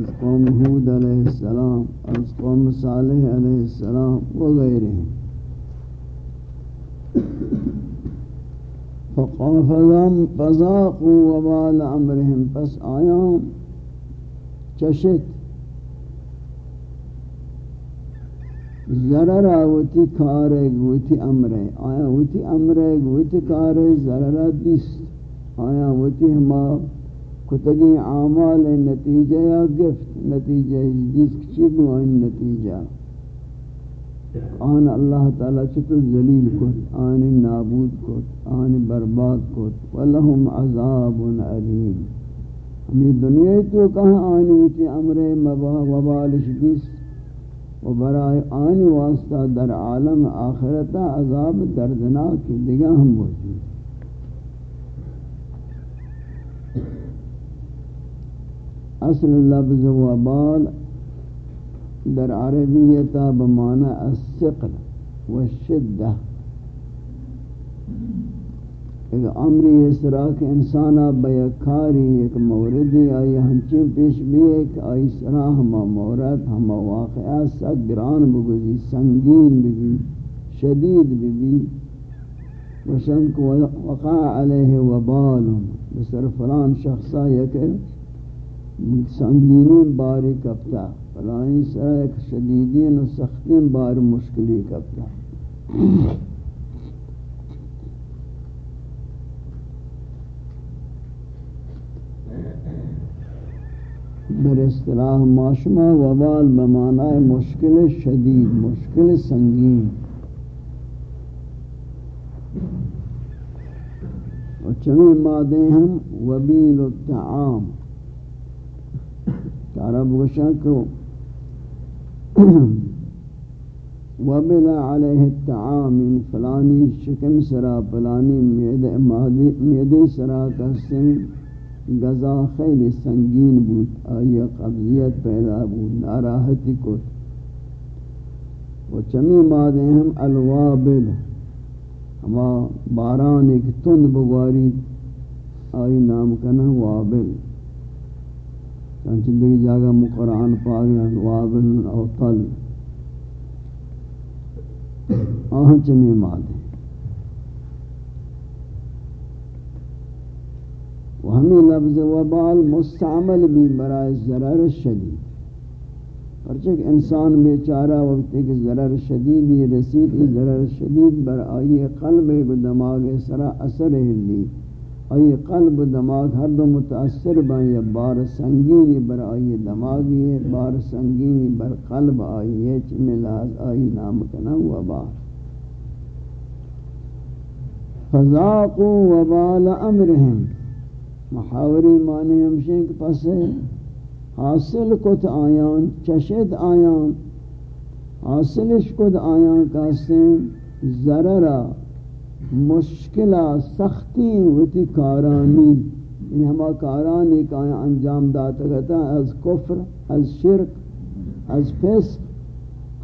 از قوم حود علیہ السلام، از قوم صالح علیہ السلام وغیرہ فقافظم فذاقوا وبال امرهم پس آیام، چشت. ضرر آوتی کار، گوتی امر. آیا وتی امر، گوتی کار ضرر دیست آیا وتی ہما کتگی اعمال نتیجہ یا گفت؟ نتیجہ جس کچھ گوائن نتیجہ. آن اللہ تعالی چطور ذلیل کت آن نابود کت آن برباد کت ولہم عذاب علیم ہمیں دنیا تو کہاں آنی ہوتی؟ امر وبال شدیس و برائے آنی واسطہ در عالم آخرتا عذاب دردناک دیگا ہم موجود اصل لفظ وبال در عربیتا بمعنی الثقل والشدہ ایک امری اس طرح کہ انسانا بیکاری ایک موردی آئی ہنچی پیش بھی ایک آئی سرا ہما مورد، ہما واقعہ سگران بگزی، سنگین بھی شدید بھی وشنک وقع علیہ وبالم بسر فلان شخصا یک سنگینین باری کپتا فلانی سرا ایک شدیدین و سختین بار مشکلی کپتا۔ در اصطلاح ماشما وبال بمعنی مشکل شدید، مشکل سنگین۔ اور چمی مادے ہم وبیل الطعام۔ عرب گوشا کو وبل علیہ الطعام فلانی شکم سرا، فلانی میدے سرا کا سنگ خیلی سنگین بود، آئی قبضیت پیدا بود، ناراحتی کت و چمی مادے ہم الوابل. ہما باران ایک تند بگواری آئی نام کنا وابل. چنانچہ جاگا مقرآن پاگیان وابل او طل آہاں چمی مادے و ہمیں لفظ وبال مستعمل بھی برائے ضرر شدید۔ پرچک انسان بیچارہ وقت ایک ضرر شدیدی رسید، ضرر شدید بر آئی قلب و دماغ سرا اثر ہلی آئی قلب و دماغ ہر دو متاثر بن یا بار سنگینی بر آئی دماغی ہے، بار سنگینی بر قلب آئی ہے چمی لحاظ آئی نام کنا وبال فذاقوا وبال امرهم محاوری معنی ہمشیں کہ پس حاصل کت آیان، چشد آیان۔ حاصلش کت آیان کہستیں ضررہ مشکلہ، سختی وتی کارانی۔ ان ہما کارانی کا انجام داتا کہتا از کفر، از شرک، از فسق۔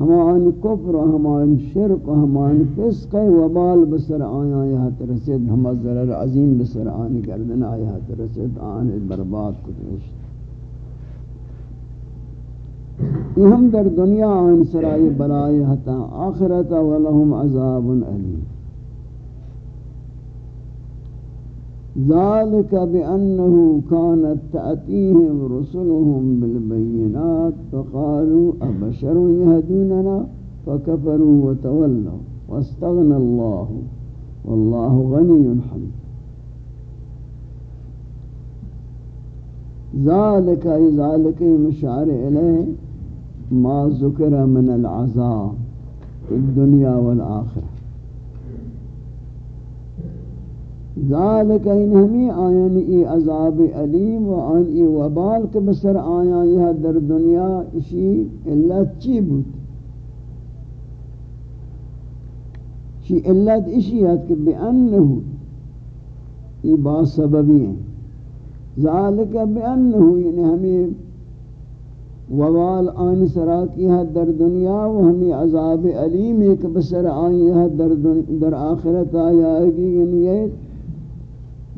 ہمان کفر و ہمان شرک و ہمان فسق وبال بسر آیا یہاں رسید۔ ہما ضرر عظیم بسر آنی کردن آیا رسید۔ آن برباد کتنشت یہ ہم در دنیا آن سرائی بلائی حتا آخرتا ولہم عذاب علیم۔ ذلك بأنه كانت تأتيهم رسلهم بالبينات فقالوا أبشر يهدوننا؟ فكفروا وتولوا. واستغنى الله. والله غني حميد. ذلك ذلك مشعر إليه ما ذكر من العذاب في الدنيا والآخرة. ذالک این ہمی آیان ای عذاب علیم و آن ای وبال کے بسر آیا یہ در دنیا اسی علت چی بود؟ چی علت اسی ہے کہ بأنہو ای با سببی ہیں ذالک بأنہو یعنی ہمیں ووال آن سراکی ہے در دنیا و ہمیں عذاب علیم ایک بسر آئی ہے در, در آخرت آیا گی یعنی یہ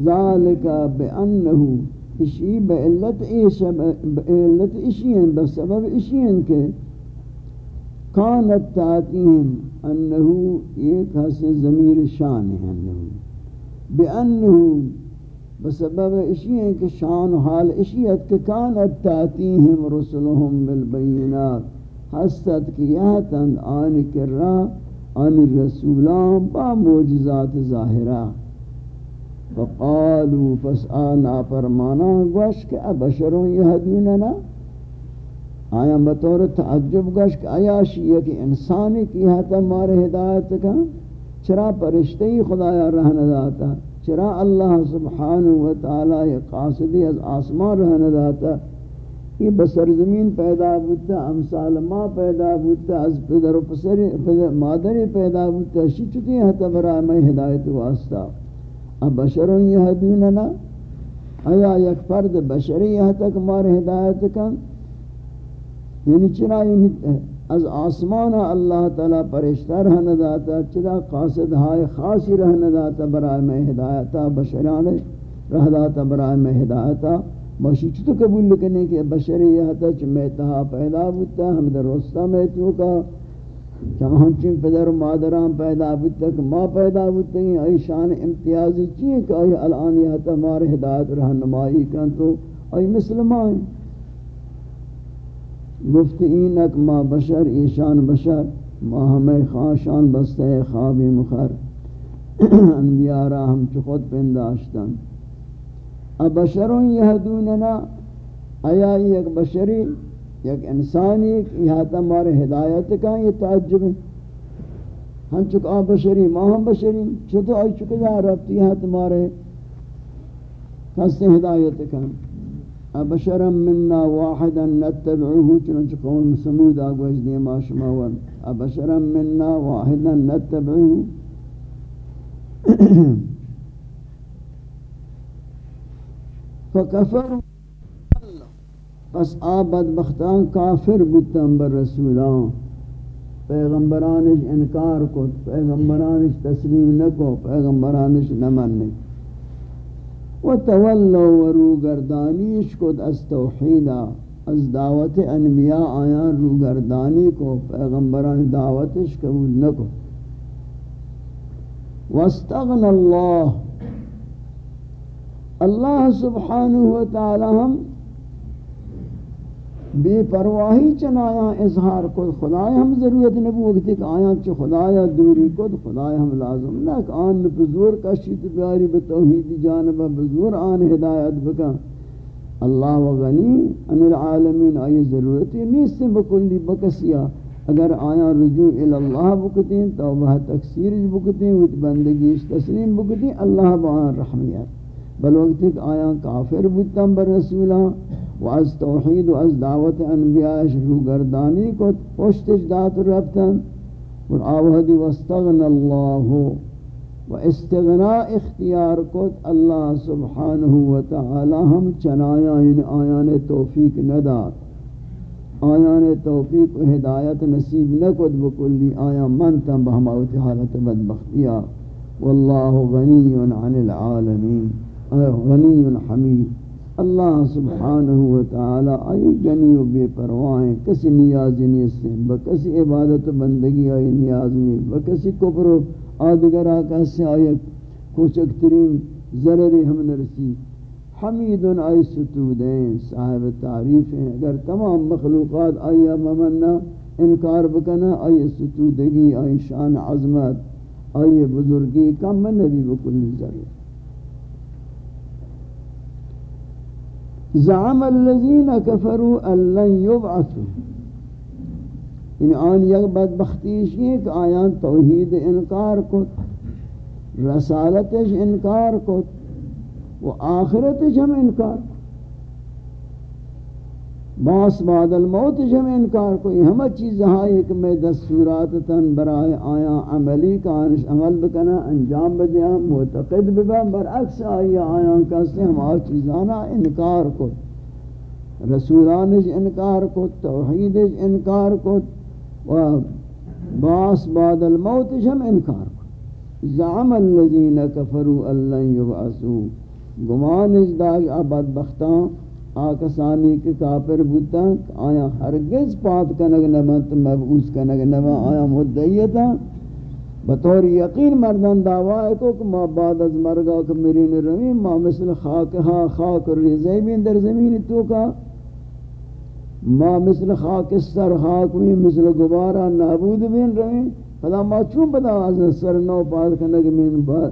ذالک بأنه اشی بے علت ایشا بے علت اشیین بسبب اشیین کے کانت تاتیم انہو ایک حسن ضمیر شان ہے انہو بے انہو بسبب اشیین کے شان و حال اشیت کے کانت تاتیہم رسلهم بالبینات حسد کیاتن آن کرا، آن رسولان با موجزات ظاہرہ فقالوا فسآنا فرمانا گوش کہ ابشروں یہدوننا آیا بطور تعجب گوش کہ آیا شیئے کہ انسانی کی حتا مارے ہدایت کا؟ چرا پرشتی خدایا رہن داتا؟ چرا اللہ سبحانہ وتعالی قاصدی از آسمان رہن داتا؟ یہ بسر زمین پیدا بودتا، امثال ما پیدا بودتا، از پدر و پسر مادری پیدا بودتا، شی چکی حتا برای میں ہدایت واسطہ؟ بشر یهدوننا؟ آیا یک فرد بشری یہاں تک مار ہدایت کن؟ یعنی چرا یعنی از آسمان اللہ تعالی پرشتہ رہن داتا چرا قاصد ہائے خاصی رہن داتا برای میں ہدایتا بشران رہ داتا برای میں ہدایتا باشی چھتو قبول لکنے کہ بشری یہاں تک میں تہا پیدا بودتا ہم در رستہ میں تو کا چمہنچن پدر و مادران پیدا بودتک ما پیدا بودتک ای شان امتیازی چیئے کہ ای الان یہ تمہار ہدایت رہنمائی کن تو ای مسلمان۔ گفت اینک ما بشر ایشان بشر، ما ہمیں خاشان بستے خوابی مخر۔ انبیاء را ہم چخود پنداشتن۔ ابشرون یهدوننا ایا یک بشری؟ یک انسانی یہ تمہارے ہدایت کا یہ تعجب ہے۔ ہم چکا بشری، ما ہم بشری چھتو آئی چکا جا ربطی ہے۔ تمہارے کس ہدایت کا۔ ابشرا منا واحدا نتبعوه، چنانچہ قوم سمود آگوش دیما شما ون۔ ابشرا منا واحدا نتبعوه۔ فکفروا پس آ بدبختان کافر بودتن بر رسولان. پیغمبرانش انکار کو پیغمبرانش تسلیم نکو پیغمبرانش نمن و تولو و رو گردانیش کد از توحیدا، از دعوت انبیاء آیان رو گردانی کو پیغمبران دعوتش قبول نکو واستغن اللہ اللہ سبحانہ وتعالی ہم بے پرواہی چنایا، اظہار کو خدای ہم ضرورت نبو وقت کہ آیا چ خدایا دوری کو خدای ہم لازم نہ کہ آن بزور کا بیاری بتوحید جانب بزور آن ہدایت بکا اللہ و غنی ان العالمین، آئی ضرورتی نیست بکلی بکسیا اگر آیا رجوع اللہ بکتیں، توبہ تکسیر بکتیں، وت بندگی تسلیم بکتیں، اللہ بان رحمیت۔ بل وقت کہ آیا کافر بودتن بر رسولہ و از توحید و از دعوت انبیاء شروع گردانی کو پشتش دات رفتن. اور آوہدی واستغن اللہ و استغناء اختیار کو اللہ سبحانہ و تعالی ہم چنایا ان آیان توفیق نداد. آیان توفیق و ہدایت نصیب نکد بکلی آیا من تم بہماوت حالت بدبختیا واللہ غنی عن العالمین. غنی حمید. اللہ سبحانہ وتعالی ای جنی و بے پرواہیں کسی نیاز نہیں سے بکسی عبادت و بندگی آئی نیاز نہیں بکسی کفر و آدگر آقا سے آئی کوچک ترین ضرری ہم نرسی۔ حمید آئی ستودین صاحب تعریف ہیں۔ اگر تمام مخلوقات آئی ممنہ انکار بکنا، آئی ستودگی، آئی شان عظمت، آئی بزرگی، کم نبی بکل ضرور۔ زعم الذين كفروا أن لن يبعثوا. إن آن یک بدبختیش یہ کہ آیان توحید انکار رسالتش انکار کت و آخرتش ہم انکار باس بعد الموت جم انکار کوئی۔ ہم چیز ہائی کہ میں دستورات تن برائے آیا عملی کا عمل بکنا، انجام بدیا، معتقد ببا، برعکس آئی آیا کسی ہم چیزانا انکار کو۔ رسولانش انکار کو توحیدش انکار کو، و باس بعد الموت جم انکار کو۔ زعم الذین کفروا ان لن یبعثوا۔ گمان اجداج آباد بختان آکسانی کے کافر بودتا آیا ہرگز پات کنگ نبا مبعوث کنگ نبا آیا مدعیتا بطور یقین مردان دعوی کو کہ ما بعد از مرگا کہ میری نرمی ما مثل خاک ہاں خاک ریزے بھی در زمین تو کا ما مثل خاک سر خاک بھی مثل گبارا نابود بھی رہی فلا ما چون بدا از سر نو پاد کنگ من ما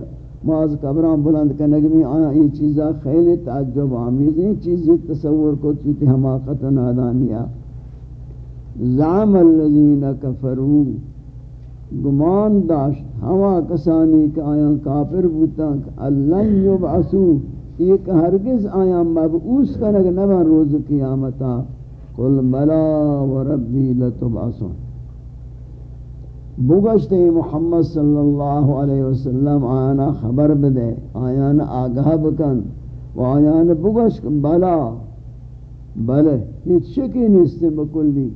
از قبران بلند کنگ میں، آیا یہ چیزا خیلی تعجب آمیز ہیں۔ چیزی تصور کو چیتی حماقت و نادانیہ زعم الذین کفروا۔ گمان داشت۔ ہوا کسانی کہ آیا کافر بوتا اللہ یبعثو۔ ایک ہرگز آیا مبعوث کنگ نبا روز قیامتا۔ قل بلا وربی لتبعثون۔ بگشتے محمد صلی اللہ علیہ وسلم آیانا خبر بدے آیانا آگاہ بکن و آیانا بگشت بلا، بلے یہ شکی نیستے بکلی۔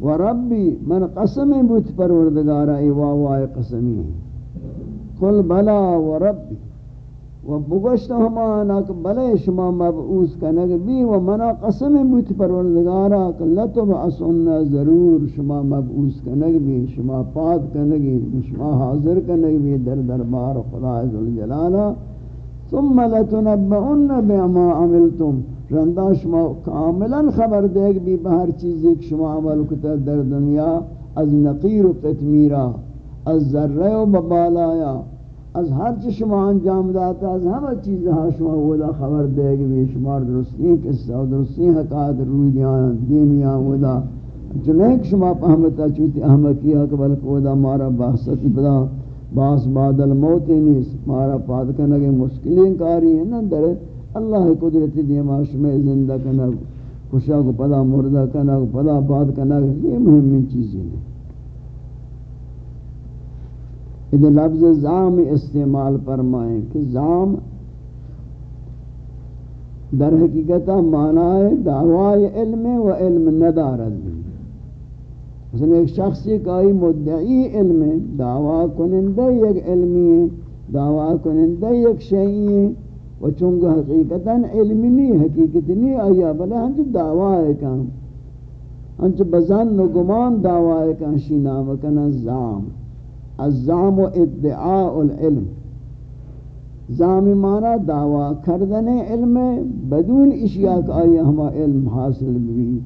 و ربی، من قسم بوت پروردگارا، ای واوائے قسمی۔ قل بلا و ربی۔ و بگشت ہمانا کہ بلے شما مبعوث کنگ بی و منا قسم بوت پروردگارا کہ لطب اصننا ضرور شما مبعوث کنگ بی، شما پاد کنگی شما حاضر کنگ بی در دربار خدا عزالجلالا ثم لتنبعن بما عملتم۔ رندہ شما کاملا خبر دے بھی بہر چیز ایک شما عمل کتا در دنیا۔ از نقیر و قتمیرہ از ذرہ و ببالایا۔ از ہر چی شما انجام داتا از ہمہ چیزہا شما ودا خبر دے بھی شما درستی قصہ و درستی حقائد روی دیاں دیمیاں ودا چنانک شما پہمتا چوتی احمقیہ قبل ودا مارا بحثتی پدا باس بعد الموت نیس مارا پاد کنگے مشکلیں کاری ہیں نا در اللہ قدرت دیماش میں زندہ کنا خوشا کو پدا مردہ کنا پدا باد کنا یہ مہمی چیزیں ہیں ادھے لفظ زام استعمال فرمائیں کہ زام در حقیقتا معنی دعوی علم و علم ندارد بھی۔ مثلا ایک شخصی کائی مدعی علم دعوی کنندہ یک علمی ہے، دعوی کنندہ یک شئی ہے۔ و چونکہ حقیقتا علمی نہیں، حقیقت نہیں، آیا بلے ہنچ دعویٰ ہے کام ہنچ بزن و گمان دعویٰ ہے کام شی نام کنا زام۔ الزام و ادعاء العلم۔ زام مانا دعویٰ کردن علم، بدون اشیاء کا آیا ہما علم حاصل بھی۔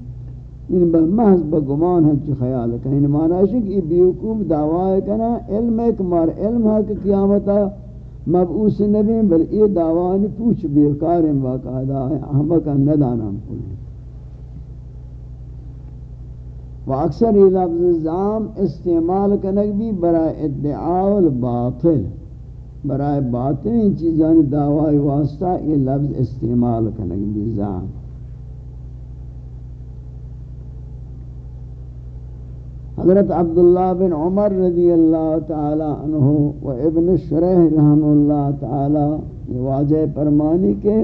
ان محض بگمان ہنچ خیال ہے۔ ان مانا ہے کہ بیوکوب دعویٰ کنا علم ایک مار علم ہے کہ قیامتا مبعوث نبی، بل یہ دعوانی پوچھ بیکار باقاعدہ ہے۔ احمق ندانا ہم کلی و اکثر یہ لفظ زام استعمال کنک بھی برای ادعاء الباطل. برای باطل چیزانی دعوائی واسطہ یہ لفظ استعمال کنک بھی زام. حضرت عبداللہ بن عمر رضی اللہ تعالی عنہ و ابن شرح رحم اللہ تعالی یہ واجہ پرمانی کے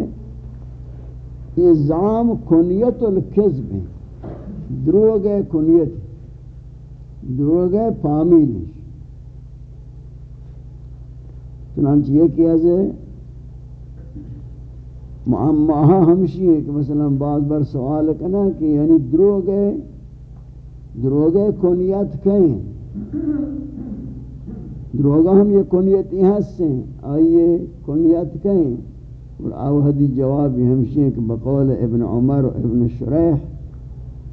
یہ زام کنیت الکذب دروگ کنیت دروگ فامیل چنانچہ یہ کیا جائے معمہ ہاں ہمشی ہے کہ مثلا بعض بار سوال کرنا کہ یعنی دروگ دروگے کنیت کہیں دروگا ہم یہ کنیت یہاں سے آئیے کنیت کہیں اور آوہدی جواب ہمشی کہ بقول ابن عمر و ابن شریح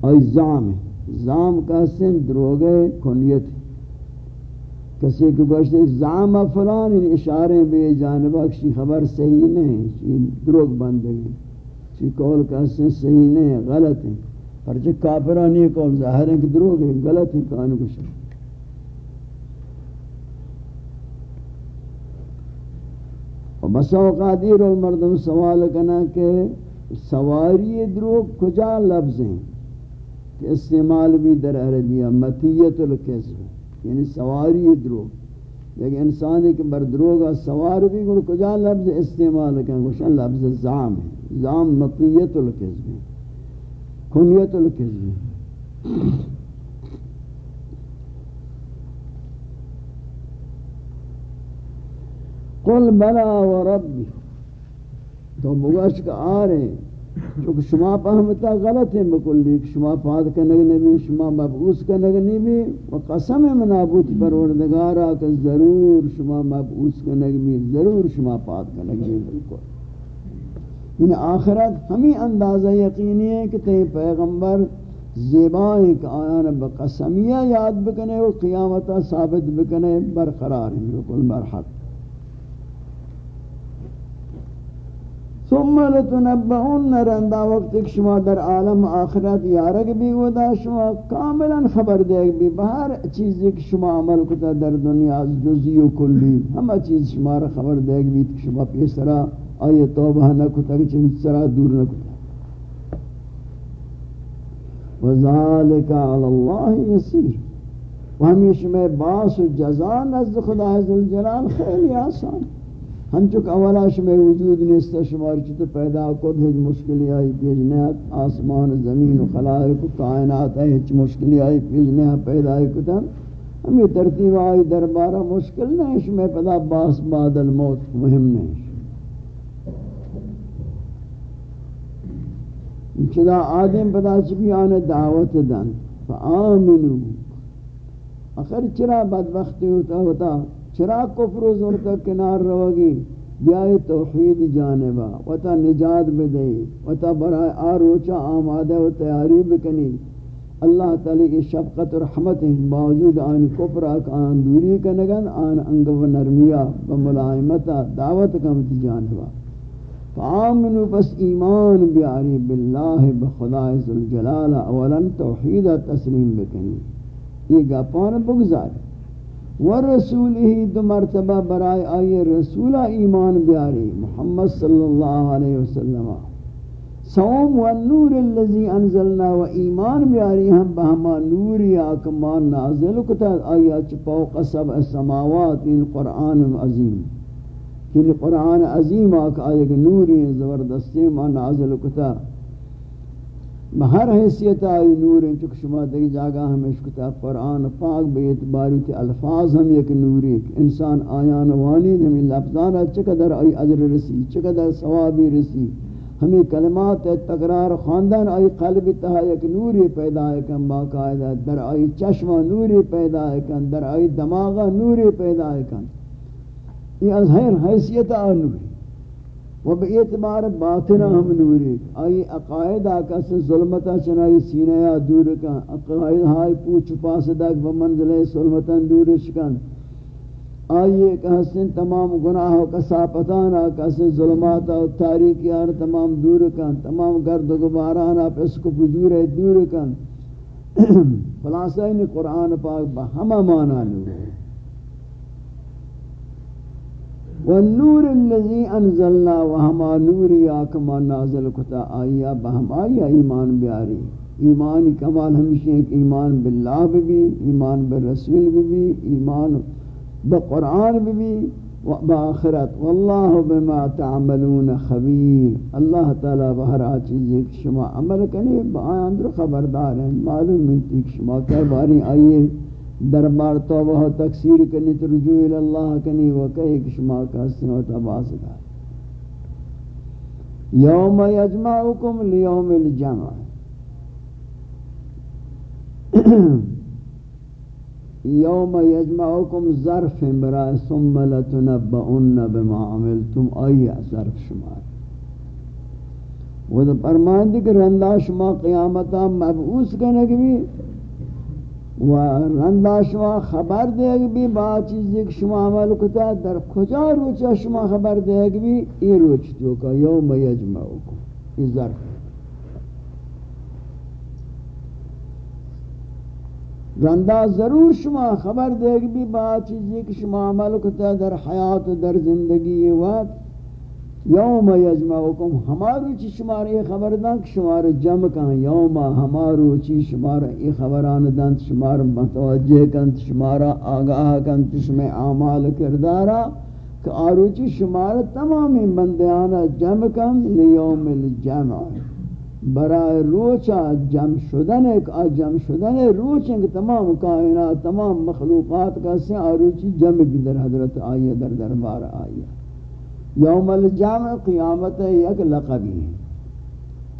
آئی زام زام کا سن دروگے کنیت کسی کو گوشتے زام فلان ان اشارے بے جانبہ کسی خبر صحیح نہیں چی دروگ بندے چی قول کا سن صحیح نہیں غلط ہے۔ پرچہ کافرانی کول ظاہر ہے کہ دروگ ہے، غلط ہی کان کچھ اور بسا اوقات یہ مردم سوال کرنا کہ سواری دروگ کجا لفظ ہیں؟ کہ استعمال بھی در عربیہ، متیت القسم یعنی سواری دروگ لیکن انسان ایک بر دروگا سوار بھی گل کجا لفظ استعمال کرنا گوشن لفظ زام ہے؟ زام متیت القسم ہے، کنیت الکذب قل بلا و ربی، تو بگوش کا آ رہے ہیں چونکہ شما پہمتا غلط ہے بکلی شما پاد کنگ نبی، شما مبعوث کنگ نبی، و قسم منابوت پروردگارا کہ ضرور شما مبعوث کنگ نبی، ضرور شما پاد کنگ نبی، بالکل۔ یعنی آخرت ہمیں اندازہ یقینی ہے کہ تے پیغمبر زیبائیں کہ آیان بقسمیہ یاد بکنے و قیامتا ثابت بکنے، برقرار ہیں، بالکل، برحق۔ ثم لتنبعون رندا وقت ایک شما در عالم آخرت یارگ بھی ودا شما کاملا خبر دے بھی، بہر چیز ایک شما عمل کتا در دنیا از جزی و کلی۔ ہم چیز شما را خبر دے بھی شما پیسرا آئی توبہ نہ کتا کہ چیز سرا دور نہ کتا۔ وذالک علی اللہ یسیر۔ و ہمیشہ میں باس و جزا نزد خدا عزالجلال خیلی آسان۔ ہم چک اولا شما وجود نیست شمار چت پیدا کد ہج مشکلی آئی پیجنیت آسمان، زمین و خلائق و کائنات ہے ہج مشکلی آئی پیجنیت پیدا آئی کتا ہم یہ ترتیب آئی دربارہ مشکل نہیں شما پدا باس بعد الموت مهم نہیں چدا آدم پدا چکی آنے دعوت دن. فآمنو. اخر چرا بدبختی ہوتا ہوتا؟ چرا کفر و زور کنار روگی بیائی توحید جانبا و تا نجات بدئی و تا برای آروچا آمادہ و تیاری بکنی اللہ تعالی کی شفقت و رحمت باوجود آن کفر آن دوری کنگن، آن انگ و نرمیا و ملائمتا دعوت کمتی جانبا۔ فآمنوا بس ایمان بیاری باللہ بخدا ذوالجلال اولا توحید تسلیم بکنی یہ گپان بگزاری۔ ورسول ہی دو مرتبہ برائے آئی رسول ایمان بیاری محمد صلی اللہ علیہ وسلم. سوم والنور اللذی انزلنا و ایمان بیاری ہم بہما نوری آکمان نازل کتا آئی اچ پوق سب السماوات ان قرآن عظیم. کہ قرآن عظیم آکا آئی نوری زبردستی ما نازل کتا. بہر حیثیت آئی نور ہیں چکہ شما دیکھ جاگا ہمیں شکتا قرآن پاک بے اعتباری تی الفاظ ہم یک نوری انسان آیان وانید ہمیں لفظانا چقدر آئی عجر رسی، چقدر ثوابی رسی۔ ہمیں کلمات تقرار خاندان آئی قلب تہا یک نوری پیدا ہے کن باقاعدہ، در آئی چشمہ نوری پیدا ہے کن در آئی دماغہ نوری پیدا ہے کن یہ از حیثیت آئی نوری و به اعتبار باطن ہم نوری. آئی عقائد آکا ظلمتا چنائی سینہ یا دور کن. عقائد ہائی پوچھ پاس دک بمنزل ظلمتا دور شکن. آئیے کہ حسن تمام گناہ و کساپتان آکا ظلمات و تاریکیان تمام دور کن. تمام گرد و گباران آپ اس کو بجور دور کن. خلاصہ ان قرآن پاک بہما مانا نوری. والنور الذي انزلنا وهما نور یا کما نازل کتا آیا بہم آیا ایمان بیاری ایمان کمال ہمیشہ ایک ایمان باللہ بھی ایمان بالرسول بھی ایمان بقرآن بھی بآخرت واللہ بما تعملون خبیر اللہ تعالی بہر چیز ایک شما عمل کنی بآیان خبردار ہیں، معلوم منتی کہ شما کئی باری آئیے۔ دربار توبہ و تکثیر کرنی تو رجوع اللہ کنی و کہی کشما کا حسن و تباس دا یوم یجمعکم لیوم الجمع. یوم یجمعکم ظرف برای ثم لتنبعن بما عملتم. ای ظرف شمار وہ تو فرماندی کہ رندہ شما قیامتا مبعوث کرنے کے بھی و رندا شما خبر دے بھی، با چیزی کہ شما عمل کتا، در کجا روچا شما خبر دے بھی؟ ای روچ تو کا یوم یجمعوکم ای ظرف. رندا ضرور شما خبر دے بھی، با چیزی کہ شما عمل کتا، در حیات و در زندگی وقت یوم یجمعکم، ہمارو چی شمار یہ خبر دان کہ شمار جمع کن، یوم ہمارو چی شمار یہ خبران دان شمار متوجہ کن شمار آگاہ کن شمار اعمال کردارا، کہ آرو چی شمار تمامی بندیانا جمع کن، لیوم الجمع. برای روچا جمع شدن، ایک جمع شدن روچ کہ تمام کائنات، تمام مخلوقات کا سے آرو چی جمع بھی در حضرت آئیے در دربار آئیے یوم الجمع، قیامت یک لقبی ہے۔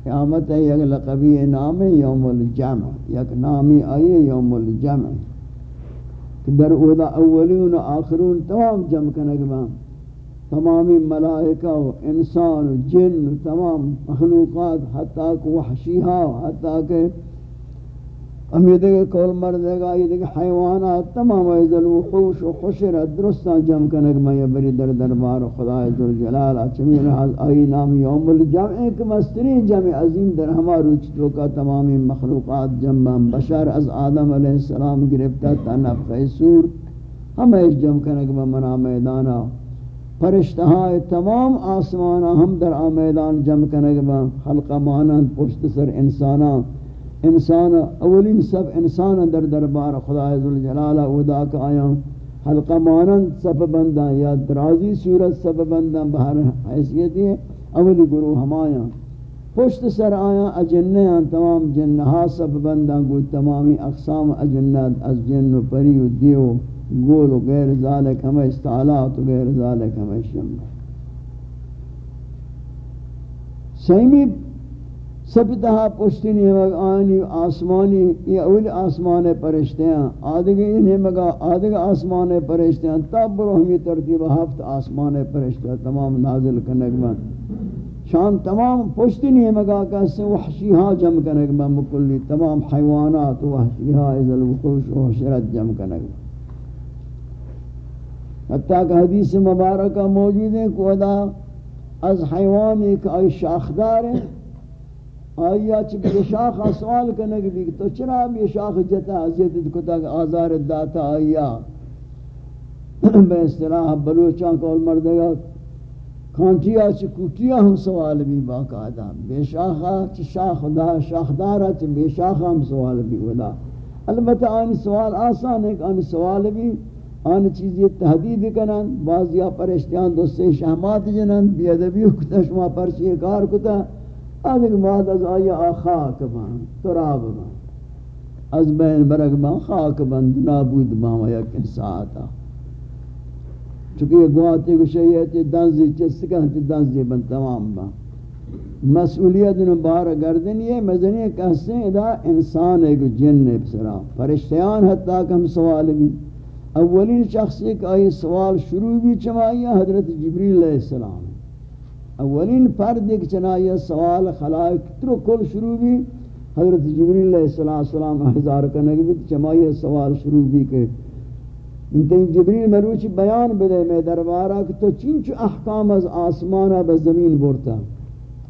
قیامت یک لقبی نام یوم الجمع، یک نامی آئی یوم الجمع۔ در اودا اولین و آخرون تمام جمع کنگ تمامی ملائکہ و انسان و جن و تمام مخلوقات، حتیٰ کہ وحشیہا حتیٰ کہ ہم یہ دیکھے کول مردے گا یہ دیکھے حیوانات تمام ایزل وحوش و خشرت درستان جم کنک میں بری در دربار خدا عزل جلال چمین آئی نام یوم الجمع ایک مستری جمع عظیم در ہما روچتو کا تمامی مخلوقات جمع بشر از آدم علیہ السلام گرفتا تا نفخ سور ہمیں اس جم کنک میں منا میدانا فرشتہاں تمام آسمانا ہم در آ میدان جم کنک میں خلق مانند پشت سر انسانا انسان، اولین سب انسان در دربار خدا عزوجلالہ ادا کا آیا حلقہ مانند سب بندہ یا درازی صورت سب بندہ بہر حیثیت ہے اولی گروہ ہمایا پشت سر آیا اجنیاں تمام جنہا سب بندہ گو تمامی اقسام اجنات از جن و پری و دیو گول و غیر ذالک ہمیں استعالات و غیر ذالک ہمیں شمع. سیمی سبتہا پشتنی آنی آسمانی، یہ اول آسمان پرشتے ہیں۔ آدھگی انہیں مگا آدھگ آسمان پرشتے ہیں۔ تب برو ہمی ترتیب ہفت آسمان پرشتے ہیں۔ تمام نازل کنک من شان تمام پشتنی مگا کہتے ہیں وحشیہا جم کنک من مکلی۔ تمام حیوانات وحشیہا ازل وخوش و حشرت جم کنک من حتیٰ کہ حدیث مبارکہ موجود ہے کہ ودا از حیوان ایک آئی شاخدار ہے۔ آیا چی بے شاخ سوال کرنے کی بھی، تو چرا بے شاخ جتا عزیت کتا آزار داتا آیا؟ بے اصطلاح بلوچان کول مردگا کانٹیا چی کوٹیا ہم سوال بھی باقاعدہ۔ بے شاخا چی شاخ دا، شاخ دارا چی بے شاخ ہم سوال بھی ودا البتہ آنی سوال آسان ہے کہ آنی سوال بھی آن چیزی تحدید کنن بعضیا پرشتیان دوستے شہمات جنن، بیادبی کتا، شما پرچی کار کتا۔ آدھگ ماد از آیا خاک بان تراب بان۔ از بین برگ بان، خاک بان، نابود بان و یک ساعتا چونکہ یہ گواتی کو شیعتی دنزی چسکا ہنچی دنزی بان تمام بان۔ مسئولیت انہوں بار گردن یہ مزنی کہستے ہیں ادا انسان ایک جن بسرا۔ فرشتیان حتی کم سوال بھی۔ اولین شخص ایک آئی سوال شروع بھی چمائیہ حضرت جبریل علیہ السلام۔ اولین فرد ایک چنائی سوال خلائق تر کل شروع بھی۔ حضرت جبریل علیہ السلام ہزار کا نگی چمائی سوال شروع بھی کہ۔ انتیں جبریل مروچ بیان بدے میں دربارہ کہ تو چنچ احکام از آسمانہ بزمین بورتا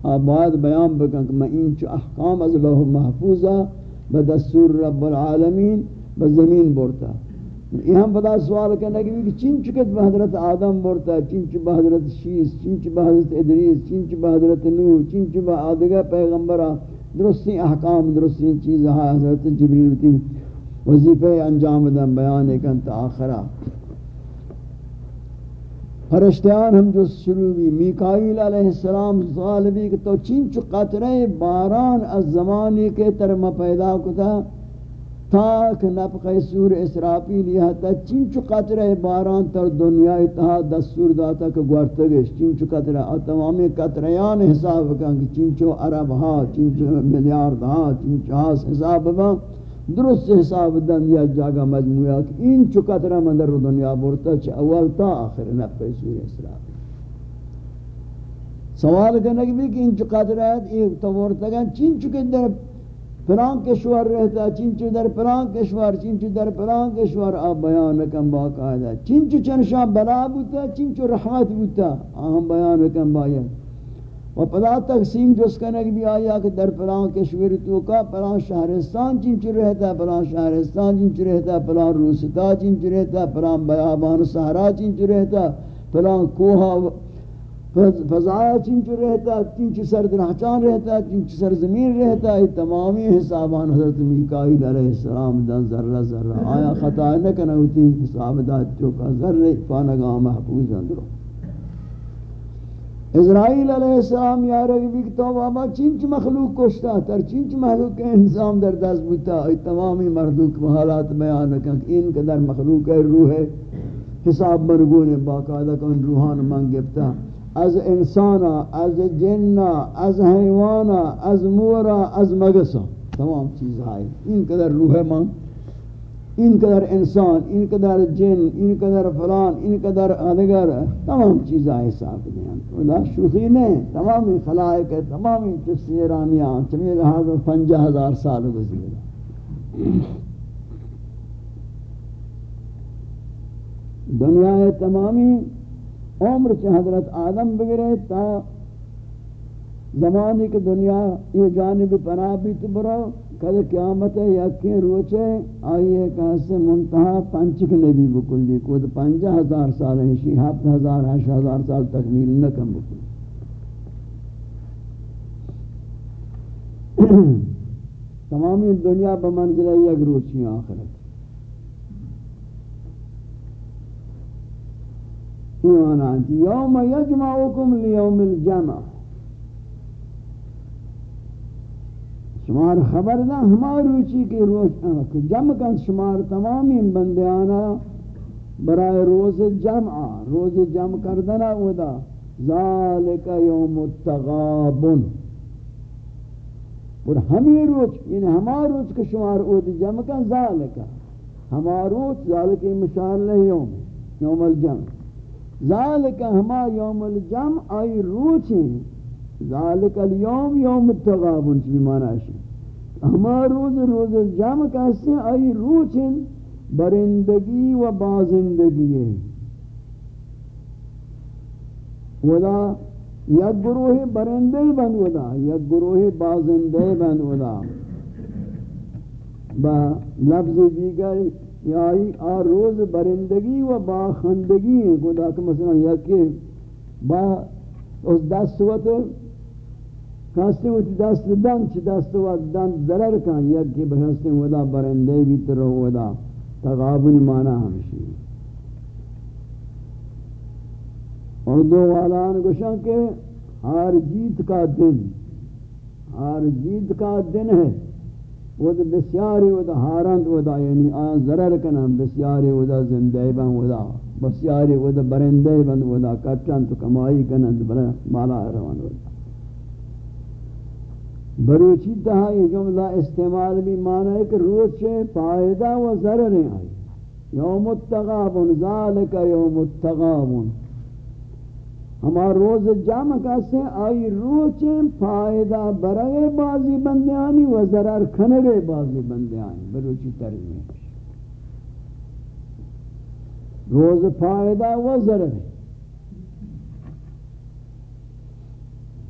آپ بعد بیان بکن کہ میں انچ احکام از لوح محفوظہ بدستور رب العالمین بزمین بورتا یہاں بدا سوال کرنے کہ چین چکت بحضرت آدم بورتا چین چ بحضرت شیس چین چ بحضرت ادریس چین چ بحضرت نوح چین چ بآدگا پیغمبرہ۔ درستی احکام، درستی چیز ہے ہاں، حضرت جبریل تی وظیفہ انجام دن، بیان کن تا آخرہ۔ فرشتیان ہم جو شروع بھی، میکائیل علیہ السلام سوال کہ تو چین چ قطرے باران از زمانی کے ترم پیدا کتا۔ تاک نفخ سور اسرافیل یہ تا چنچو قطرہ باران تر دنیا اتحا دستور داتا کہ گوارتگش چنچو قطرہ تمامی قطریان حساب کن کہ چنچو عرب ہا چنچو ملیارد ہا چنچو ہاس حساب با، درست حساب دن یا جاگا مجموعہ کہ این چو قطرہ مندر دنیا بورتا چھ اول تا آخر نفخ سور اسرافیل. سوال کرنے کی بھی کہ ان چو قطرہ ایک تو بورتا گا چنچو کہ در پران کشور رہتا چنچو در پران کشور، چنچو در پران کشور آپ بیان کم باقاعدہ۔ چنچو چنشان بلا بوتا، چنچو رحمت بوتا، آہم بیان کم باید و پدا تقسیم جس کنک بھی آیا کہ در پران کشور تو کا، پران شہرستان چنچو رہتا، پران شہرستان چنچو رہتا، پران روستا چنچو رہتا، پران بیابان سہرا چنچو رہتا، پران کوہا فضایا چنچ رہتا چنچ سر درہچان رہتا چنچ سر زمین رہتا یہ تمامی حسابان حضرت میکائیل علیہ السلام دن ذرہ ذرہ آیا، خطا نہ کنا ہوتی، حساب داد چوکا ذرہ پانگاہ محفوظ اندرو۔ اسرائیل علیہ السلام یا رگی کہ تو بابا چنچ مخلوق کشتا، تر چنچ مخلوق کے انسام در دست بوتا، ای تمامی مخلوق حالات بیان کہ ان قدر مخلوق ہے روح ہے حساب مرگون باقاعدہ کن روحان من گفتا از انسانا، از جننا، از حیوانا، از مورا، از مگسا. تمام چیز ہے این قدر روح من این قدر انسان، این قدر جن، این قدر فلان، این قدر ادگر تمام چیز چیزاں حساب دیں خدا شوخی نے تمام خلائق، تمام تسیرانیاں چمی لحاظ پنجہ ہزار سال گزرے دنیا تمامی عمر چ حضرت آدم بگرے تا زمانی کی دنیا یہ جانب پناہ بھی تو برو کل قیامت ہے یکی روچے آئیے کہاستے منتحہ پنچک نبی بکلی کود پنجہ ہزار سال ہیں، شی ہفت ہزار ہش ہزار سال تکمیل نکم بکلی تمامی دنیا بمنزلہ یک روچی آخرت۔ ایمان یوم یجمعوکم لیوم الجمع. شمار خبر دا ہمار روچی کی روز جمع کن شمار تمامی بندیانا برای روز جمع. روز جمع کردنا ودا ذالک یوم التغابن. اور ہمیں روچ یعنی ہمار روچ کے شمار اود جمع کن ذالک. ہمار روچ، ذالک مشار لے یوم یوم الجمع. ذالک ہما یوم الجمع، آئی روچ ذالک اليوم یوم التغابن چی مانا شی. ہما روز روز جمع کہتے ہیں آئی روچن برندگی و بازندگی. ہے ودا یک گروہ برندے بند ودا، یک گروہ بازندے بند ودا. با لفظ دیگر یائی آ روز برندگی و باخندگی ہے خدا کہ مثلا یکی با اس دست وقت کاستے وہ دست دن چھ دست وہ دن ضرر کان یک کی بہستے ودا برندے بھی ترہ ودا تغابن مانا ہمشی۔ اور دو والان گوشن کہ ہار جیت کا دن ہار جیت کا دن ہے۔ وہ تو بسیاری ودا ہارند ودا یعنی آن ضرر کنم بسیاری ودا زندے بن ودا بسیاری ودا برندے بن ودا کٹن تو کمائی کنند بلا مالا روان ودا بروچی تہا یہ جملہ استعمال بھی معنی ہے کہ روچ فائدہ و ضرر آئی یوم التغابن، ذالک یوم التغابن. ہما روز جمع کسے آئی روچ فائدہ برائے بازی بندیانی و ضرر کھنگے بازی بندیانی بروچی ترجمہ روز فائدہ و ضرر۔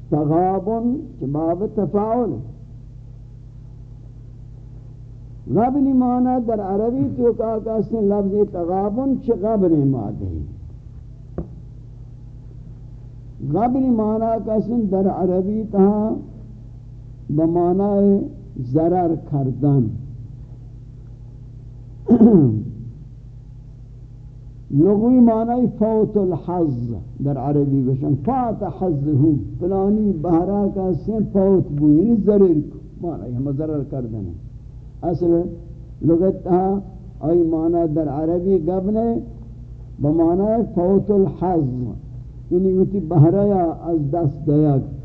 تغابن باب تفاعل غبن معنی در عربی تو کہا کہ لفظ تغابن چھ غبن مادی غبن معنی کہ در عربی تہا بمعنی ضرر کردن. لغوی معنی فوت الحظ در عربی بشن. فات حظه فلانی بہرا کا سین فوت بو. یعنی ضرر معنی ہم ضرر کردن اصل لغت تھا ای معنی در عربی گبنے بمعنی فوت الحظ. یعنی وتی بہرا از دست دیگ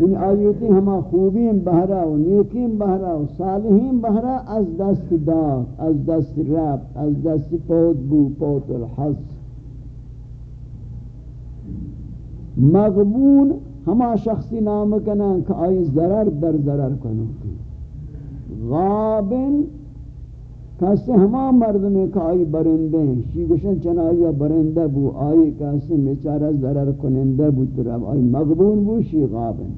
یعنی ان آیوتی ہما خوبیم بہرا و نیکیم بہرا و صالحیم بہرا از دست داد، از دست رب، از دست پود بو پود الحظ۔ مغبون ہما شخصی نام کنن کہ آئی ضرر در ضرر کنن۔ غابن کسی ہما مرد میں کہ آئی برندے ہیں؟ شی گوشن چنا آئی برندہ بو؟ آئی کسی میچارہ ضرر کنندہ بو؟ تراب آئی مغبون بو، شی غابن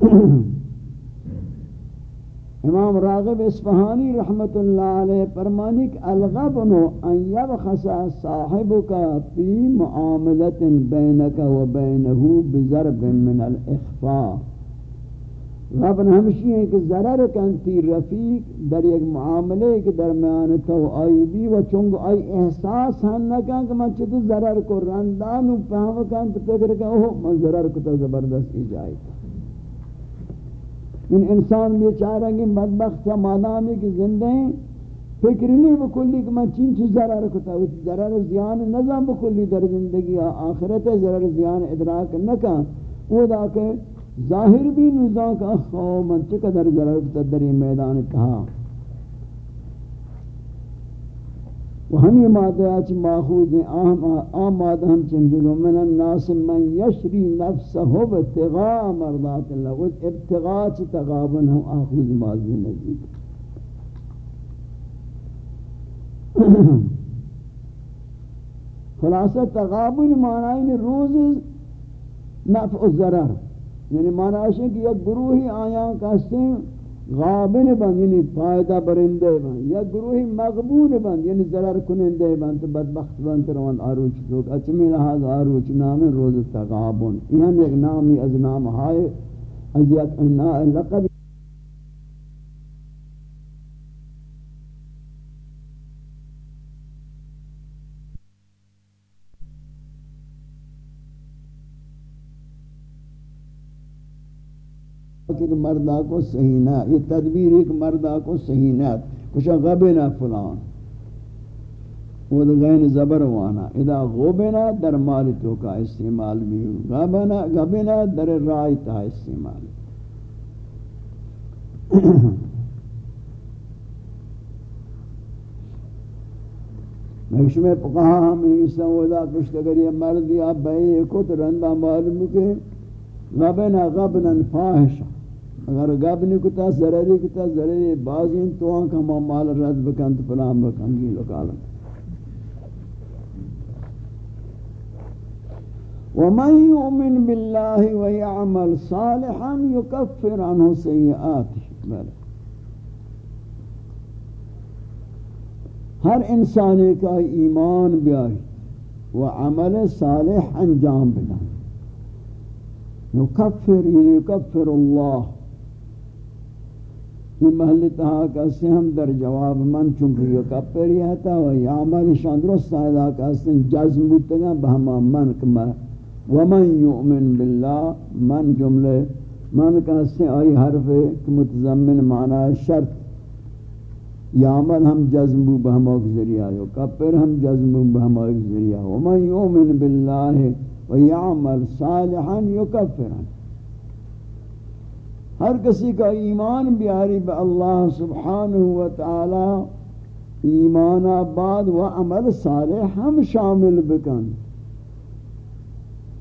امام راغب اسفہانی رحمت اللہ علیہ فرمانی کہ الغبن ان یبخس صاحبک فی معاملت بینک و بینہو بضرب من الاخفاء۔ غبن ہمشی ہے کہ ضرر کنتی رفیق در ایک معاملے کے درمیان تو آئی بھی و چونگ آئی احساس ہن نہ کہاں کہ میں چھتے ضرر کو رندان و پہم کن تو فکر کہ اوہ میں ضرر کو تو زبردست کی جائے ان انسان بیچارہ کی بدبخت مادامی کی زندہ ہیں، فکر نہیں بکلی کہ من چین چیز ضرر کتا ہے ضرر زیان نظام بکلی در زندگی، آخرت ضرر زیان ادراک نہ نکا وہ دا کہ ظاہر بھی نظام کا خواہ من چقدر ضرر کتا در میدان کہا و ہمی مادہ اچ ماخوذ ہیں آم مادہ ہم چنجلو من الناس من یشری نفسه ابتغاء مرضات اللہ و ابتغاء چی تغابن ہم آخوذ ماضی نزدیک خلاصہ تغابن معنی روز نفع و ضرر. یعنی معنی ہے کہ یک گروہی آیاں کہتے ہیں غابن بند یعنی فائدہ برندے بند یا گروہی مغبون بند یعنی ضرر کنندے بند، بدبخت بند روان آروچ دوک اچمی لحاظ آروچ نام روز تغابن یہ ہم ایک نامی از نام ہائے از یک لقب کہ مردہ کو صحیح نہ، یہ تدبیر ایک مردہ کو صحیح نہ۔ کچھ غبنا فلان۔ وہ غین زبر وانا۔ اذا غبنا در مال تو کا استعمال بھی۔ غبنا غبنا در رائے تا استعمال۔ میں پکہا ہم اس ودا کچھ اگر یہ مرد یا بھائی کو تو رندہ معلوم کہ غبنا غبنا فاحشہ۔ اگر گب نکتا ضرری کتا ضرری بعضی ان تو آنکہ ہم مال رد بکن تو پلان بکن گی لکالا ومن يؤمن بالله ويعمل صالحا يكفر عنه سيئاته۔ بلے۔ ہر انسانی کا ایمان بیاری و عمل صالح انجام بنا یکفر یعنی یکفر اللہ۔ یہ محل تہا کسی ہم در جواب من چونکہ کا پری ہتا و یعمل شان درست آئیدہ کسی جزم بودتگا بہما من کما ومن یؤمن باللہ، من جملے، من کسی آئی حرف متضمن معنی شرط۔ یا یعمل ہم جزم بو بہما ذریعہ یو کپر ہم جزم بو بہما ذریعہ ومن یؤمن باللہ، و یعمل صالحا یکفرن۔ ہر کسی کا ایمان بیاری با اللہ سبحانہ و تعالی ایمان آباد و عمل صالح ہم شامل بکن۔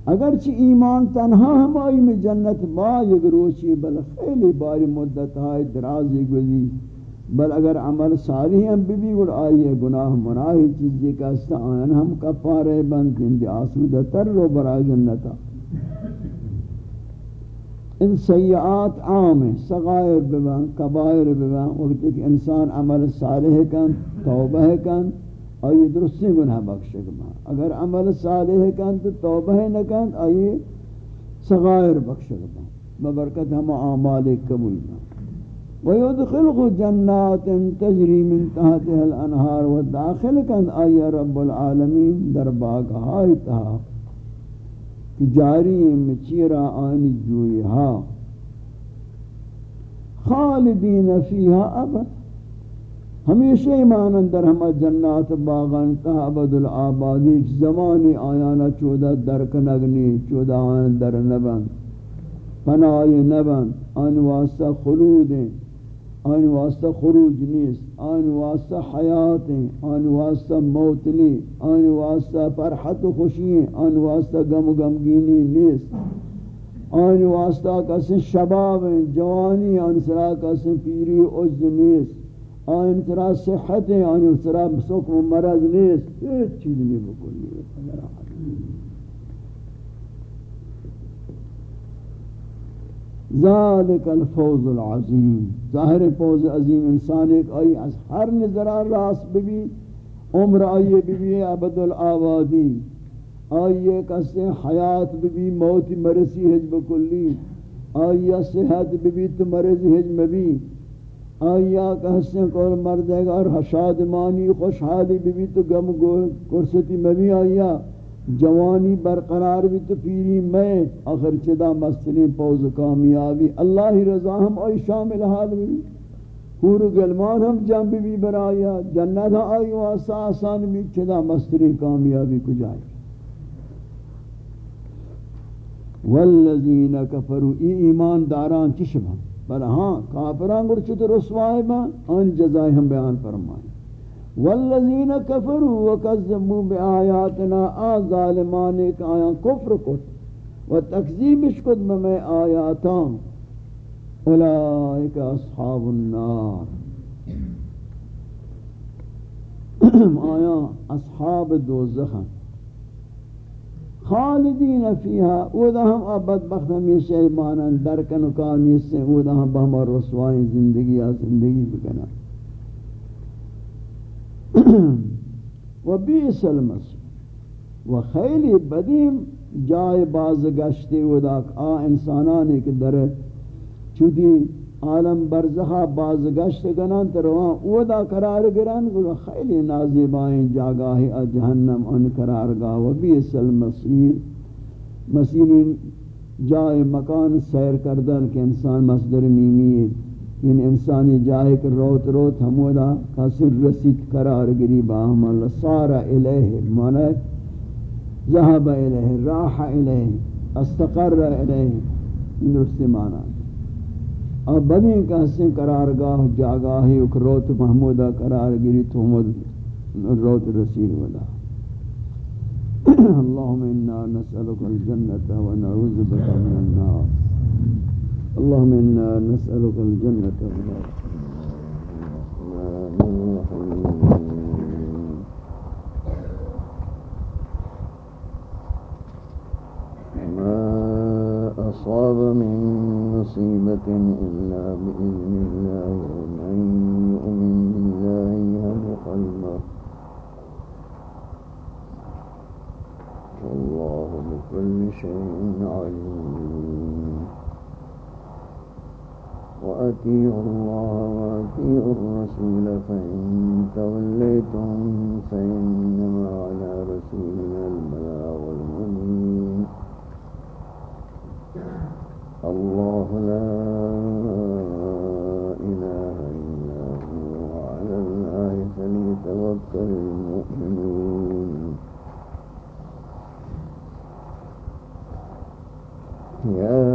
اگرچہ ایمان تنہا ہمائی میں جنت با یک روچی بل خیلی باری مدت آئی درازی گزی۔ بل اگر عمل صالح ہم بھی بھی آئیے گناہ مناہی چیزی کا استعان ہم کفارے بند جندی آسودہ تر رو برا جنتا۔ ان سیئات عام ہیں صغائر ببن، کبائر ببن وقت کہ انسان عمل صالح کن توبہ کن آئی درستی گناہ بخشک ما اگر عمل صالح کن تو توبہ نہ کن آئی صغائر بخشک ما ببرکت ہم اعمال قبول ما ويدخله جنات تجري من تحتها الانهار وداخل كان اي رب العالمين درباغ هاي تها کہ جاری مچیرا آنی جوئی ہا خالدین فیہا ابد. ہمیشہ ایمان اندر ہما جنات باغان تا عبد العبادی زمانی آیانا چودہ درک نگنی چودہ آیان در نبن پنائی نبن آن واسطہ خلودیں. آن واسطہ خروج نیست، آن واسطہ حیات ہیں، آن واسطہ موت نہیں آن واسطہ فرحت و خوشی ہیں، آن واسطہ غم و غمگینی نیست. آن واسطہ کسی شباب ہیں، جوانی، آن سرا کسی پیری عجز نیست. آن سرا صحت ہیں، آن سرا سکم و مرض نیست. ایک چیز نہیں بکلی. ذالک الفوز العظیم۔ ظاہر فوز عظیم انسان ایک آئی از ہر نظرہ راس بھی عمر آئیے بھی عبد العبادی آئیے کسے حیات بھی موت مرسی حج بکلی آئیے صحت بھی تو مرضی حج مبی آئیے کسے کول مردے گا اور حشاد مانی خوشحالی بھی تو گم گو کرستی مبی آئیے جوانی برقرار بھی تو پیری میں، آخر چدا مستنی پوز کامیابی، اللہ رضا ہم آئی شامل حال بھی۔ حور گلمان ہم جنب بھی برایا، جنت ہاں آئی واسطہ آسان بھی چدا مستری کامیابی کو جائے والذین کفروا، ای ایمان داران چشم بل ہاں کافران گر چھتے رسوائی با ان جزائی ہم بیان فرمائیں والذین کفروا وکذبوا بآیاتنا آ ظالمان ایک آیاں کفر کت و تکذیبش کت بمی آیاتان اولئک اصحاب النار۔ آیا اصحاب دوزخ خالدین فیہا اودا ہم بدبخت ہمیشہ ایمانا درکن و کانی سے اودا ہم بہم رسوائی زندگی یا زندگی بکنا و بیس المسیح و خیلی بدیم جائے باز گشتی اودا آ انسانانی کے در چودی عالم برزخا بازگشت کنن تروان او دا قرار گرن گلو خیلی نازیبائیں جاگاہی جہنم ان قرار قرارگاہ و بیس المصیر مسیر جائے مکان سیر کردن کہ انسان مصدر میمی. ان انسانی جائے کہ روت روت ہمودا کسر رسید قرار گری باہم اللہ سارا الیہ مانا ذہب الیہ، راح الیہ، استقر الیہ درست مانا اور بدی کا حسن قرارگاہ جاگاہی اکروت محمودہ قرار گری تو روت رسول ولا اللهم انا نسألك الجنة ونعوذ بك من النار۔ اللهم إنا نسألك الجنة ما أصاب من مصيبة إلا بإذن الله ومن يؤمن بالله يهد قلبه. والله بكل شيء عليم. وأتيعوا الله وأتيعوا الرسول فإن توليتم فإنما على رسولنا البلاغ المبين. الله لا إله إلا هو وعلى الله فليتوكل المؤمنون. يا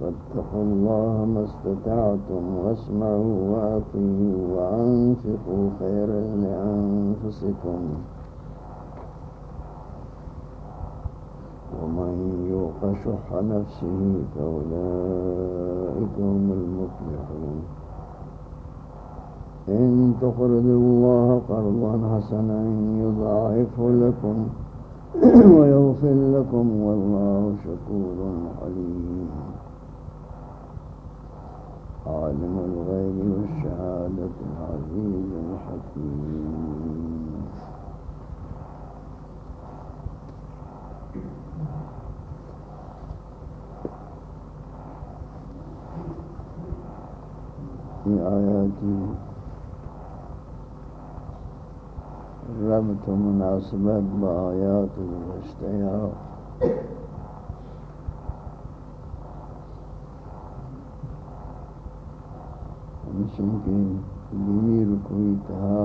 فاتقوا الله ما استطعتم واسمعوا وأطيعوا وأنفقوا خيرا لأنفسكم. ومن يوق شح نفسه فأولئك هم المفلحون. إن تقرضوا الله قرضا حسنا يضاعفه لكم ويغفر لكم والله شكور حليم عالم الغيب والشهادة العزيز الحكيم. کی آیاتی ربط مناسبت با آیات گزشتہ ہمشن کی بیوی تہا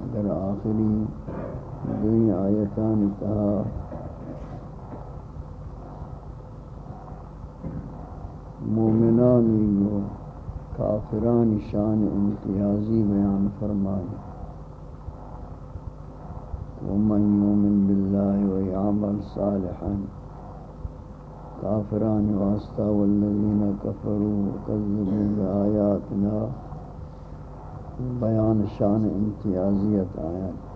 اگر آخری دوی آیتان تہا مومنانی گو کافران شان امتیازی بیان فرمائی ومن یومن باللہ ویعمل صالحا کافران واسطہ والذین کفروا وکذبوا بآیاتنا بیان شان امتیازیت آیات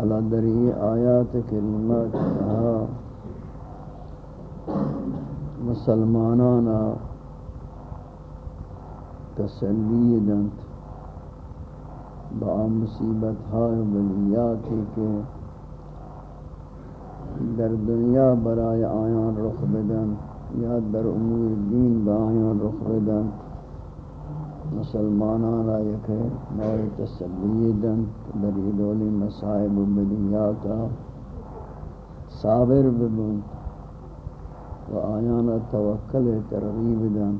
على دری آیات کریمات کہا مسلمانانا تسلی دنت با مصیبت های بلیاتی کہ در دنیا برای آیان رخ بدن یا در امور دین با آیان رخ بدن. مسلمانان را یک نوع تسلی دن در دولی مصائب و بلیاتا صابر ببن و آیان توکل ترغیب دن.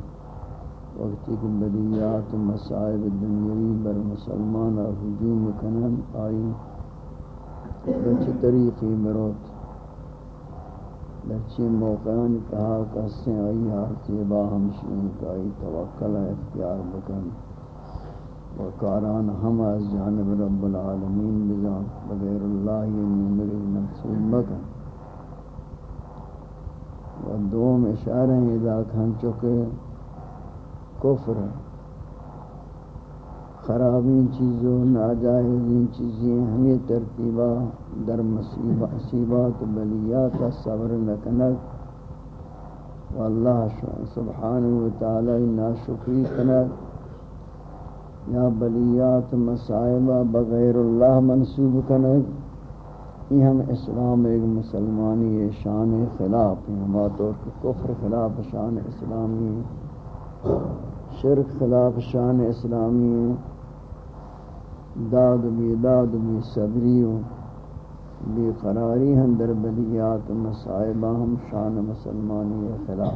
وقتی کہ بدیات و مصائب دنیاوی بر مسلمان ہجوم کنن آئی بچ طریقی مروت بچی موقعان کہا کسیں آئی آرتی با ہمشین کا آئی توکل اختیار بکن۔ وکاران ہم از جانب رب العالمین بزان بغیر اللہ نمری منصوب بکن۔ و دوم اشارہ اذا کھن چکے کفر خرابین چیزوں ناجائزین چیزیں، ہمیں ترتیبہ در مصیبات، بلیات، صبر نکنک۔ واللہ سبحانہ وتعالی ناشکری کنک۔ یا بلیات مصائبہ بغیر اللہ منصوب کنک۔ یہ ہم اسلام ایک مسلمانی شان خلاف ہیں۔ ہما طور کہ کفر خلاف شان اسلامی شرک خلاف شان اسلامی داد بی داد بی صبری و بی قراری ہم در بلیات مصائبہ ہم شان مسلمانی خلاف۔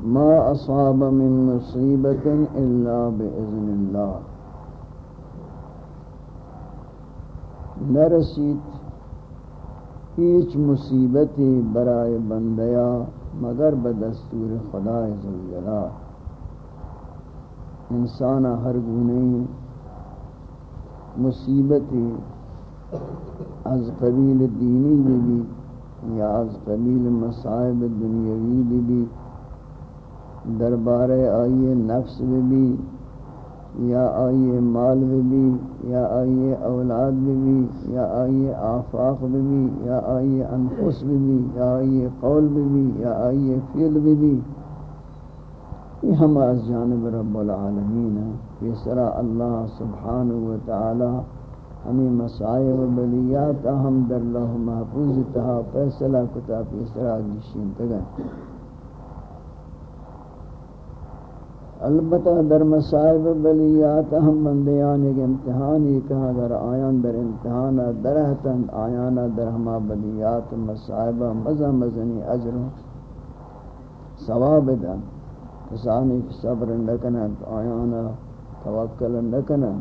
ما اصاب من مصیبت الا باذن اللہ۔ نرسید۔ هیچ مصیبتی برائے بندیا مگر بدستور خدا زلجلال. انسان ہر گونے مصیبت از قبیل دینی بھی بھی یا از قبیل مصائب دنیاوی بھی بھی دربار آئیے نفس بھی بھی یا آئیے مال بھی یا آئیے اولاد بھی یا آئیے آفاق بھی یا آئیے انفس بھی یا آئیے قول بھی یا آئیے فعل بھی یہ ہم از جانب رب العالمین ہیں۔ یہ سرا اللہ سبحانہ و تعالی ہمیں مسائب بلیات ہم در اللہ محفوظ تہا فیصلہ کتاب اس طرح جشین تگن البتہ در مسائب بلیات ہم بندیان ایک امتحان ہی کہا در آیان در امتحان درہتن، آیان در ہما بلیات مسائب مزہ مزنی عجر ثواب دن۔ کسانی صبر نکنن آیان توکل نکنن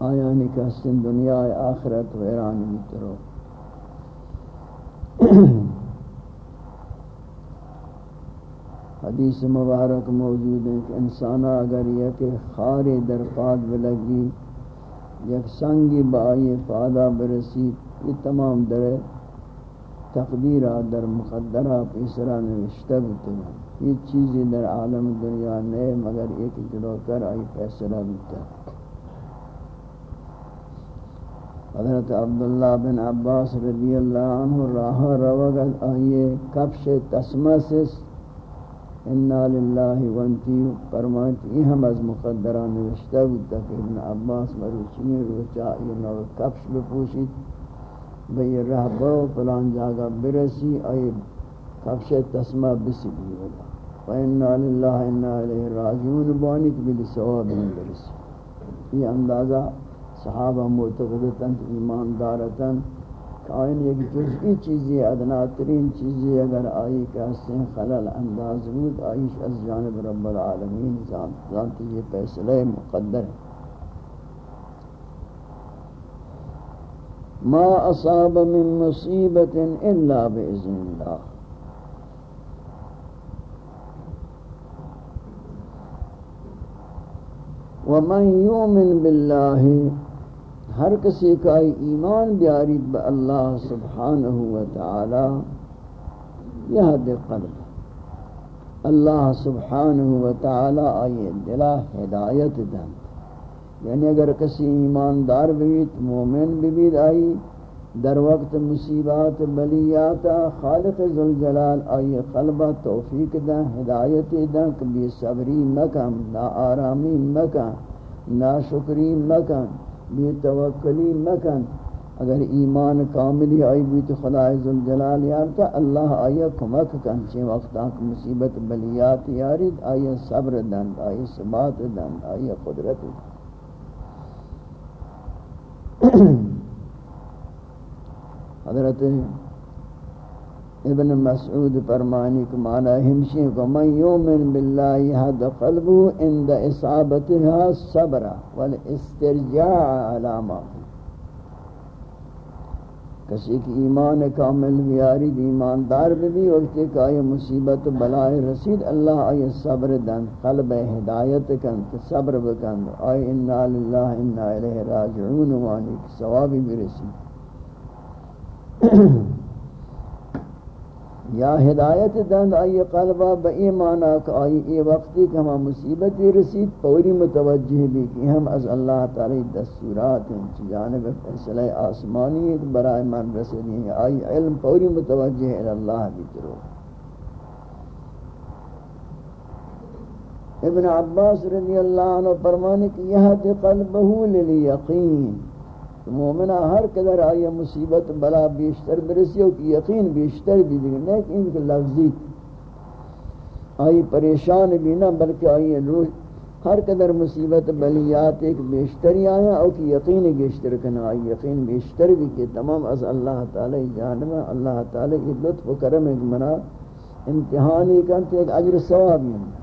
آیانی کسن دنیا آخرت ویران میترو حدیث مبارک موجود ہے کہ انسان اگر یہ کہ خار در پاد بلگی، یک سنگی بائی فادا برسی یہ تمام در تقدیر در مقدرہ پیسرا نوشتہ بتے ہیں۔ یہ چیزیں در عالم دنیا نئے، مگر ایک جلو کر آئی فیصلہ بتا حضرت عبداللہ بن عباس رضی اللہ عنہ راہ روگت آئیے، کفش تسمسس انا للہ وانتی فرمائیت یہ ہم از مقدران نوشتہ بودتا کہ ابن عباس مروچنی روچا یہ نو کفش بپوشید بھئی رہ برو پلان جاگا برسی آئی کفش تسمہ بسی بھی ہوگا فَإِنَّا لِلَّهِ إِنَّا إِلَيْهِ رَاجِعُونَ بانک بلی ثواب برسی. یہ اندازہ صحابہ معتقدتاً ایماندارتاً آئین ایک جزئی چیزی ادنا ترین چیزی اگر آئی کہ حسن خلل انداز بود، آئیش از جانب رب العالمین ذانتی یہ فیصلہ مقدر ہے۔ ما اصاب من مصیبت الا باذن اللہ۔ ومن يؤمن بالله ہر کسی کا ایمان بیارید با اللہ سبحانہ و تعالی یہ دل قلب اللہ سبحانہ و تعالی آئی دلہ ہدایت دن۔ یعنی اگر کسی ایماندار بھی مومن بھی آئی، در وقت مصیبات، بلیات، خالق ذوالجلال آئی، قلبہ توفیق دا ہدایت دا کبھی صبری مکم نا آرامی مکم نا شکری مکن۔ بی توکلی مکن۔ اگر ایمان کاملی آئی بھی تو خدا ذوالجلال یارتا اللہ آیا کمک کن۔ چھے وقت آنکھ مصیبت بلیات یارید، آیا صبر دند، آیا ثبات دند، آیا قدرت۔ دن حضرت ابن مسعود فرمانی کو مانا ہمشی کو من یومن باللہ حد قلبو اند اصابتها صبر والاسترجاع علامہ کسی کی ایمان کامل بیاری ایماندار بھی وقتی کہ آئی مصیبت بلائے رسید، اللہ آئی صبر دن، قلب ہدایت کن صبر بکن آئی انا للہ انا الہ راجعون، وانی ثوابی بھی رسید یا ہدایت دند آئی قلبہ با ایمانا کہ آئی ای وقتی کہ ہم مصیبتی رسید، پوری متوجہ بھی کہ ہم از اللہ تعالی دستورات ہیں جانب فیصلہ آسمانی برائے من رسیدی ہیں، آئی علم پوری متوجہ ہے اللہ بھی ترو ابن عباس رضی اللہ عنہ فرمانے کہ یہ قلبہ للیقین۔ مومنہ ہر قدر آئی مصیبت بلا بیشتر برسی ہو کہ یقین بیشتر بھی دیگر نہیں کہ ان کے لفظی آئی پریشان بھی نہ بلکہ آئی روح ہر قدر مصیبت بلیات ایک بیشتری آیا او کہ یقین بیشتر کنا آئی یقین بیشتر بھی کہ تمام از اللہ تعالی جانبہ اللہ تعالی کی لطف و کرم ایک منا امتحانی کرتے ایک عجر ثواب ہے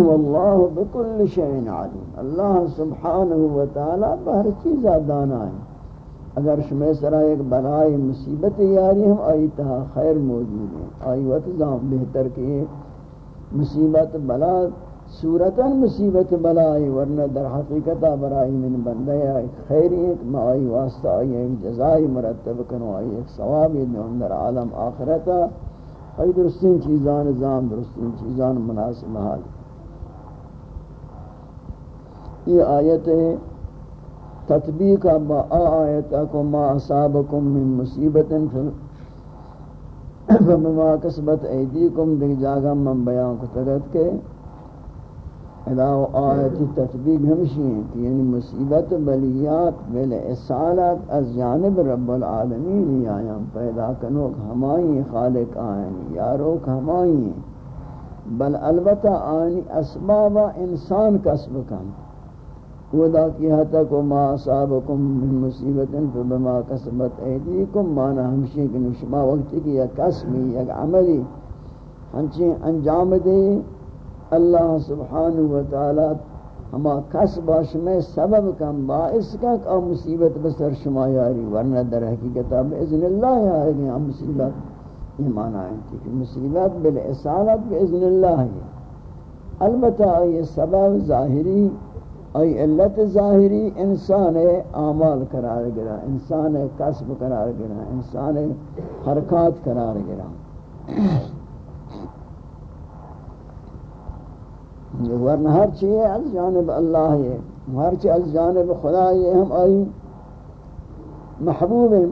واللہ بکل شئین علیم اللہ سبحانہ وتعالی بہر چیزہ دانا ہے اگر شمی سرا ایک بلائی مصیبت یاری ہم، آئی تہا خیر موجود ہیں. آئی وقت بہتر کہ مصیبت بلا، صورتا مصیبت بلائی، ورنہ در حقیقتا برائی من بندے آئی خیری ایک ما آئی واسطہ، آئی ایک جزائی مرتب کنو، آئی ایک ثوابی دون در عالم آخرتا. آئی درستین چیزان زام، درستین چیزان مناسب حالی یہ آیت تطبیق با آیت کو ما اصابکم من مصیبت فبما کسبت ایدیکم، دیکھ جاگا من بیان کو تگت کے۔ اداو آیت تطبیق ہمشی ہیں کہ یعنی مصیبت، بلیات، بل اصالت از جانب رب العالمین یعنی پیدا کنوک ہمائی خالق آئین یاروک ہمائی بل البتہ آئینی اسباب انسان کسب کن۔ ودا کی حتا کو ما اصابکم من مصیبت فبما کسبت ایدیکم مانا ہمشی کہ نشما وقت کی یا قسمی یا عملی ہنچیں انجام دے اللہ سبحانہ وتعالی ہما کسب میں سبب کم باعث کا کہ مصیبت بسر شما یاری ورنہ در حقیقت باذن اللہ آئے گی ہم مصیبت ایمان آئیں کہ مصیبت بالاصالت باذن اللہ ہے۔ البتہ یہ سبب ظاہری ای علت ظاہری انسان اعمال قرار گرا، انسان کسب قرار گرا، انسان حرکات قرار گرا۔ ورنہ ہر چیز از جانب اللہ ہے، ہر چیز از جانب خدا ہے، ہم آئی محبوب ہیں۔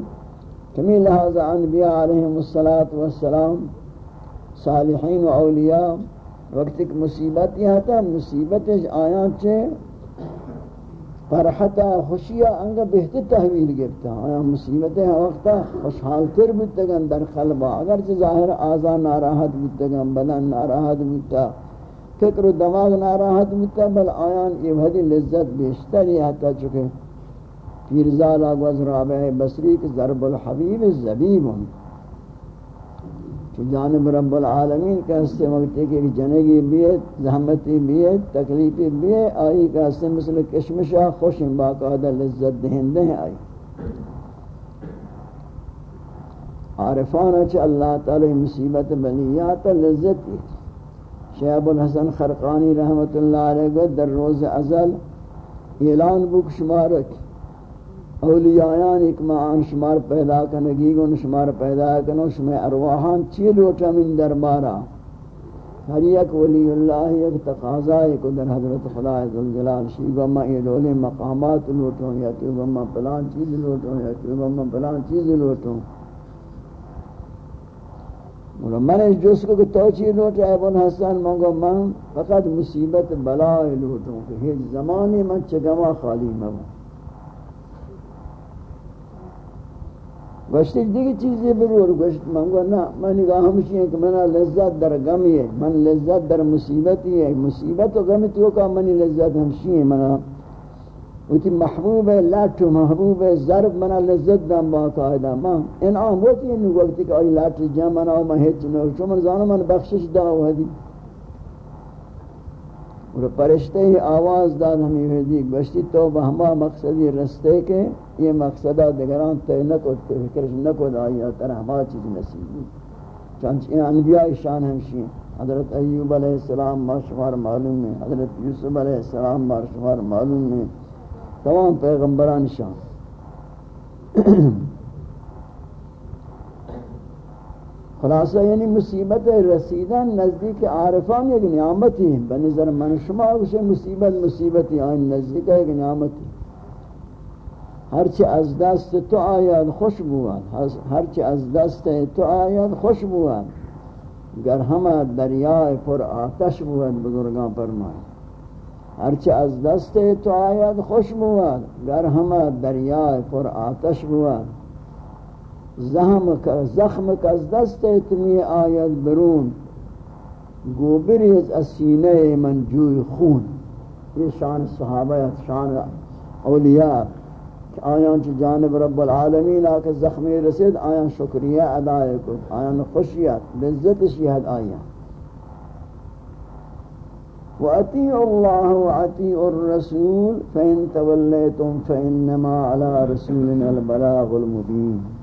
کمی لہذا انبیاء علیہم السلام صالحین و اولیاء، وقت ایک مصیبت یہ تھا مصیبت آیاں چھے فرحتا خوشیا انگا بہتر تحویل گرتا آیا مصیبت وقتا خوشحال تر بودتگن در قلبا اگرچہ ظاہر آزا ناراحت بودتگن بدن ناراحت بودتا، فکر و دماغ ناراحت بودتا، بل آیان یہ بھدی لذت بیشتر یہ حتی چکے پیرزال آگوز رابع بصری کے ضرب الحبیب الزبیب۔ ہوں کہ جانب رب العالمین کا ہستے وقت ہے کہ جنگی بھی ہے، زحمتی بھی ہے، تکلیفی بھی ہے، آئی کا ہستے مثل کشمشہ خوش باقاعدہ لذت دہندے ہیں آئی۔ عارفان اچھا اللہ تعالی مصیبت بلیات لذت دی شیب الحسن خرقانی رحمت اللہ علیہ در روز ازل اعلان بک شمارک اولیاءان ایک آن شمار پیدا کنگی گن شمار پیدا کنو شمار ارواحان چی لوٹا من دربارا ہر یک ولی اللہ، یک تقاضائی کو در حضرت خدا عزالجلال شیگو ما یہ دولی مقامات لوٹوں، یا کیگو پلان چیز لوٹوں، یا کیگو پلان چیز لوٹوں۔ اور من اس جس کو کہ تو چیز لوٹا ہے بن حسن مانگو من فقط مصیبت بلائی لوٹوں، کہ ہیچ زمانی من چگما خالی مبوں گوشت دیگه چیزی برور گوشت من گو نه من نگاه همشی ہے کہ منا لذت در غمی ہے من لذت در مصیبتی ہے مصیبت و غمی تو کا منی لذت همشی ہے منا وتی محبوب ہے لاٹ محبوب ہے ضرب منا لذت دم با قاعدہ ما انعام ہوتی ہے نو وقت کہ ای لاٹ جام منا ما ہچ نو شمر زانو من بخشش دا ودی اور پرشتے ہی آواز داد ہمیں ہوئی گوشتی تو بہما مقصدی رستے کے یہ مقصدہ دگران تے نکو فکرش نکو دائی تر ہما چیز نصیب چانچہ انبیاء شان ہمشی حضرت ایوب علیہ السلام مارشوار معلوم ہے، حضرت یوسف علیہ السلام مارشوار معلوم ہے۔ تمام پیغمبران شان۔ خلاصہ یعنی مصیبت رسیدن نزدیک عارفان یک نعمتی ہیں۔ بنظر من شما اسے مصیبت مصیبتی آئین نزدیک ایک نعمتی۔ ہرچی از دست تو آیاد خوش بواد ہرچی از دست تو آیاد خوش بواد گر ہمہ دریائے پر آتش بواد بزرگان فرمائے ہرچی از دست تو آیاد خوش بواد گر ہمہ دریائے پر آتش بواد زخم کا زخم کا از دست اتمی آیت برون. گوبری از سینه من جوی خون. یہ شان صحابہ شان اولیاء. آیان چی جانب رب العالمین آکے زخمی رسید، آیان شکریہ ادائے کو آیان خوشیت، لذت شیحت آیان. وَأَتِيعُ اللَّهُ وَأَتِيعُ الرَّسُولِ، فَإِن تَوَلَّيْتُمْ فَإِنَّمَا عَلَى رَسُولِنَا الْبَلَاغُ الْمُبِينَ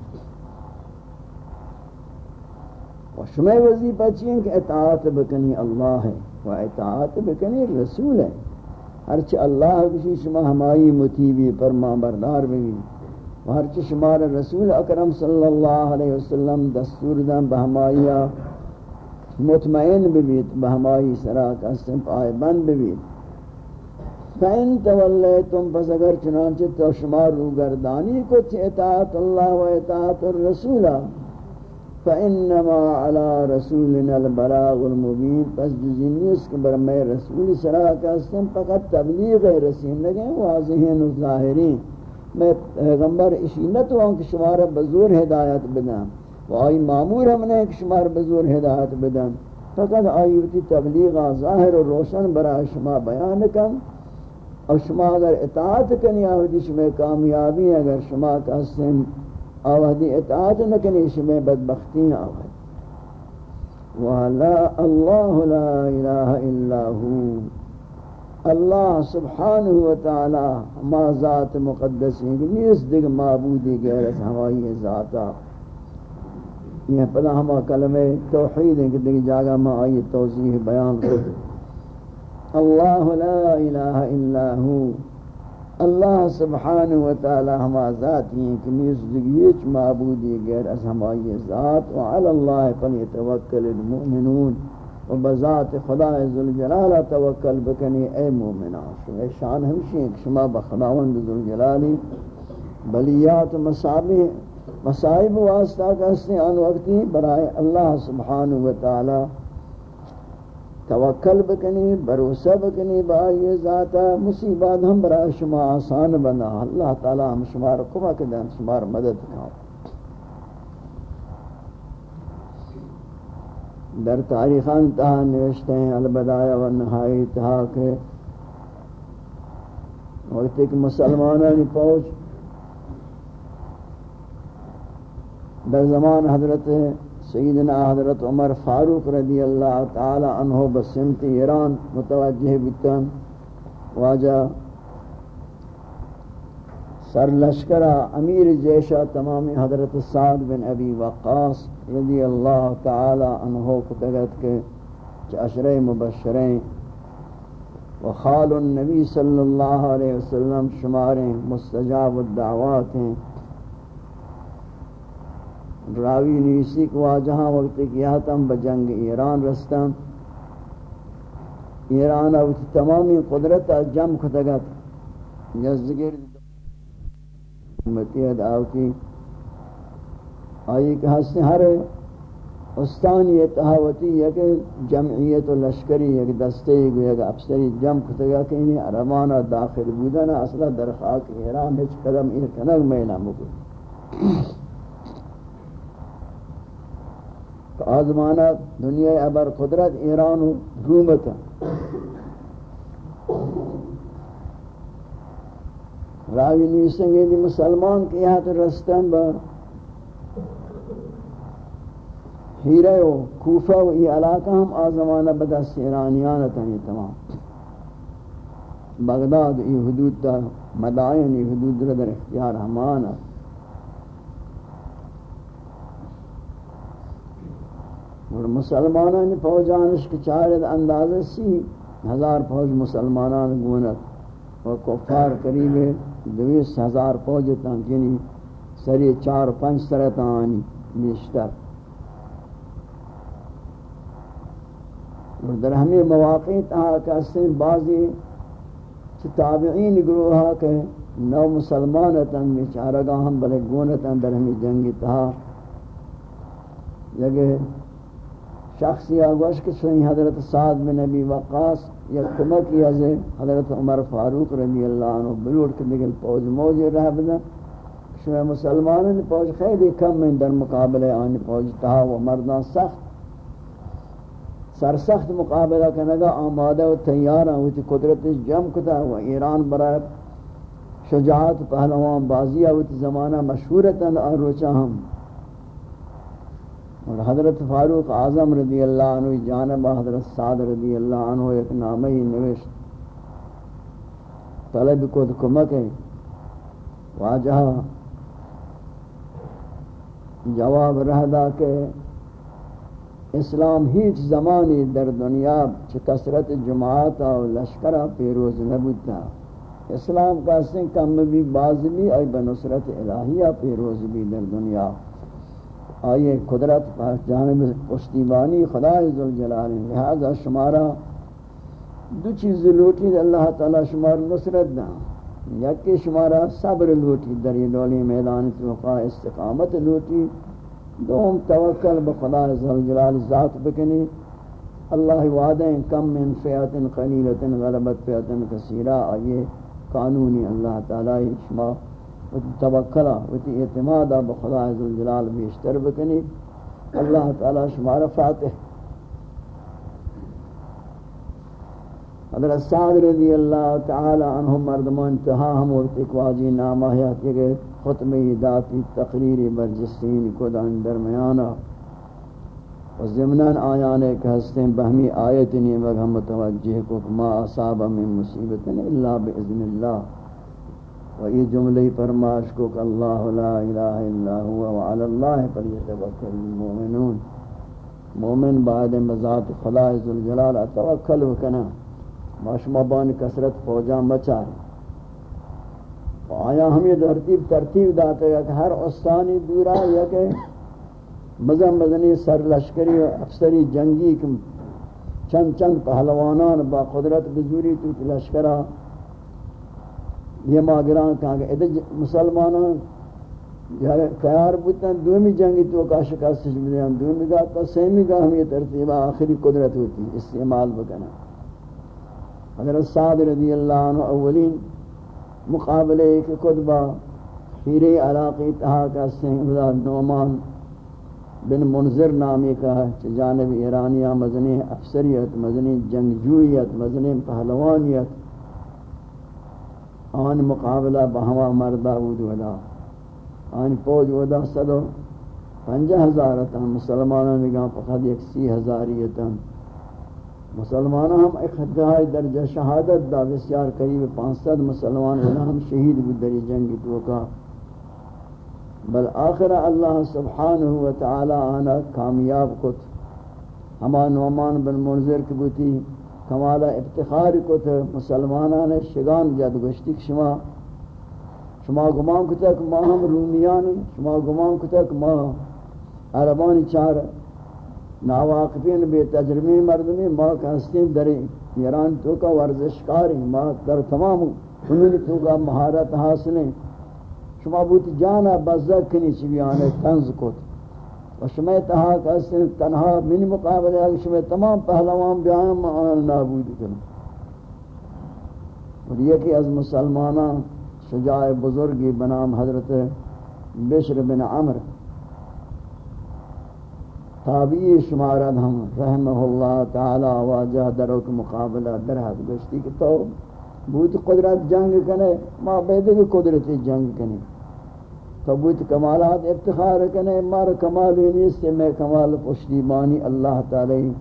و شما وظیفہ چین کہ اطاعت بکنی اللہ ہے و اطاعت بکنی رسول ہے۔ ہرچہ اللہ کسی شما ہمائی متیبی فرما بردار بھی و ہرچہ شما رسول اکرم صلی اللہ علیہ وسلم دستور دن بہمائیہ مطمئن ببیت بہمائی سراک اسم پائے بند ببیت۔ فَإِن تَوَلَّيْتُمْ، پس اگر چنانچہ تو شما روگردانی کو اطاعت اللہ و اطاعت الرسولہ فإنما على رسولنا البلاغ المبين پس جزینیس کہ بر میں رسول صلاح کا اسم فقط تبلیغ رسیم لگے واضحین و ظاہرین۔ میں پیغمبر اشینت ہوں کہ شمار بزور ہدایت بدن۔ و آئی معمور ہم نے کہ شمار بزور ہدایت بدن۔ فقط آئیوتی تبلیغ ظاہر و روشن برای شما بیان کن اور شما اگر اطاعت کنی آہدی شما کامیابی، اگر شما کا اسم آوہدی اطاعت نکنی شمی بدبختی آوہد وَلَا اللَّهُ لَا إِلَهَ إِلَّا هُو اللہ سبحانہ وتعالی ما ذات مقدس ہیں کہ نیس دیکھ معبودی غیرت ہمائی ذاتا یہ پدا ہما کلمہ توحید ہیں کہ دیکھ جاگا ما آئی توضیح بیان کرتے اللہ لا الہ الا ہو اللہ سبحانہ و تعالی ہما ذات ہیں کہ نیز معبودی غیر از ہمائی ذات و علی اللہ فلیتوکل المؤمنون و بذات خدا ذوالجلال توکل بکنی اے مومنان شما شان ہمشی ہیں کہ شما بخداوند ذوالجلالی بلیات مصابہ مصائب واسطہ کا اس نے آن وقتی برائے اللہ سبحانہ و تعالی توکل بکنی بروسہ بکنی با یہ ذاتا مصیبات ہم برای شما آسان بنا۔ اللہ تعالی ہم شما رو کمک دن شما مدد کھاؤ۔ در تاریخان تہا نوشتے ہیں، البدایہ و نہائی تہا کہ وقت ایک مسلمانہ مسلمانانی پہنچ در زمان حضرت سیدنا حضرت عمر فاروق رضی اللہ تعالی عنہ بسمت ایران متوجہ بتن واجہ سر لشکرہ امیر جیشہ تمامی حضرت سعد بن ابی وقاص رضی اللہ تعالی عنہ کو کے چشرے مبشریں وخال النبی صلی اللہ علیہ وسلم شماریں مستجاب الدعوات ہیں راوی نیسی کو آجہاں وقت کیا تم بجنگ ایران رستم ایران اوتی تمامی قدرت جم کتگت یزگر امتیت آوتی آئی کہ ہستے ہر استانی تہاوتی، یک جمعیت و لشکری، یک دستے گو یک افسری جم کتگا کہ انہیں عربانا داخل بودنا اصلا در خاک ایران ہچ قدم این کنگ مینا مکو تو آزمانا دنیا ابر قدرت ایران و رومتا راوی نیسیں گے مسلمان کی یہاں رستن با ہیرے و کوفہ و ای علاقہ ہم آزمانہ بدست ایرانیانتا یہ تمام. بغداد ای حدود تا مدائن ای حدود در اختیار ہمانا. اور مسلمانان فوجانش کے چارد اندازہ سی، ہزار فوج مسلمانان گونت۔ اور کفار قریب دویس ہزار فوج تنکینی سری چار پنچ سرطانی بیشتر۔ اور در ہمیں مواقع تہا کہ بعضی تابعین گروہا کہ نو مسلمانتاں بیچارگاہ ہم بلے گونتاں در ہمیں جنگی تہا جگہ شخصی آگوش کہ سوئی حضرت سعد بن نبی وقاس یا کمکی از حضرت عمر فاروق رضی اللہ عنہ بلوٹ کے دگل پوج موجی رہ بدن۔ شوئی مسلمانوں پوج خیلی کم میں در مقابلے آنی پوج تہا و مردان سخت۔ سرسخت مقابلہ کنگا آمادہ و تیارا ہوتی قدرت جم کتا و ایران برای شجاعت پہلوان بازی ہوتی زمانہ مشہورتا روچا ہم۔ اور حضرت فاروق اعظم رضی اللہ عنہ جانب حضرت سعد رضی اللہ عنہ ایک نامی نوشت۔ طلب کو کمک ہے۔ واجہ۔ جواب رہ کہ اسلام ہیچ زمانی در دنیا چھ کسرت جماعت و لشکر پیروز نبوتا اسلام کا سن کم بھی باز بھی ای بنصرت الہیہ پیروز بھی در دنیا۔ آئیے قدرت جانب پشتیبانی خدا ذوالجلال لہذا شمارا دو چیز لوٹی اللہ تعالی شمار نصرت دا۔ یکی شمارا صبر لوٹی، در یہ دولی میدان توقع استقامت لوٹی۔ دوم توکل بخدا عزل ذات بکنی۔ اللہ وعدیں کم من فیعت قلیلت غلبت فیعت کثیرہ۔ آئیے قانونی اللہ تعالی شما وتی توکلا وتی اعتمادا بخدا عزل جلال بیشتر بکنی. اللہ تعالی شما را فاتح حضرت سعد رضی اللہ تعالی عنہ مردمان انتہا ہم وقت اکواجی نامہ ہے کہ خطبہ ذاتی تقریر برجستین کو دان درمیانا و زمنان آیانے کہ ہستیں بہمی آیت نہیں مگر ہم متوجہ کو ما اصاب من مصیبت الا باذن اللہ. و یہ جملے فرماش کو کہ اللہ لا الہ الا هو وعلى الله فليتوکل المؤمنون مومن بعد مذات خدا ذل جلال توکل وکنا ماشما بان کثرت فوجا مچا آیا ہم یہ ترتیب ترتیب داتے ہیں کہ ہر استانی دورا یا کہ مزم مزنی سر لشکری و افسری جنگی چند چند پہلوانان با قدرت بزوری تو لشکرہ یہ ماگران کہاں کہ ادھر مسلمانان یعنی خیار بودتاں دومی جنگی تو کا شکست بدیاں دومی گاہ تا سیمی گاہ ہم یہ ترتیب آخری قدرت ہوتی استعمال بکنا۔ حضرت سعد رضی اللہ عنہ اولین مقابلے کے قدبہ خیرے علاقی تہا کا سنگلہ نومان بن منظر نامی کا ہے جانب ایرانیہ مزنی، افسریت مزنی جنگجویت مزنی، پہلوانیت آن مقابلہ بہوا مردہ بود ودا۔ آن پوج ودا صدو پنجہ ہزارتا مسلمانوں نگاہ فقط یک سی ہزاریتا مسلمان ہم اقتدائی درجہ شہادت دا، بسیار قریب پانسد مسلمان ہم شہید بدری جنگی توکا بل آخر اللہ سبحانہ وتعالی آنا کامیاب کت۔ ہما نعمان بن منظر کی کمالا افتخار تھے مسلمانان شگان جد گشتی شما شما گمان کو تک ما ہم رومیان شما گمان کو تک ما عربانی چار ناواقفین بے تجربی مردمی ما کہستین در ایران تو کا ورزشکاری ما در تمام انہوں تو کا مہارت حاصلیں شما بوت جانا بزد کنی چی تنز کو و شما تہا کہستین تنہا من مقابلے ہے شما تمام پہلوان بیان ما آن نابود کریں۔ اور یہ کہ از مسلمانان شجاع بزرگی بنام حضرت بشر بن عمر۔ تابعی شمارت ہم، رحمہ اللہ تعالی واجہ درو کے مقابلہ درہت گشتی کہ تو بوت قدرت جنگ کنے ما بیدے کی قدرت جنگ کنے تو کمالات افتخار کنے مار کمال نیست میں کمال پشتیبانی اللہ تعالی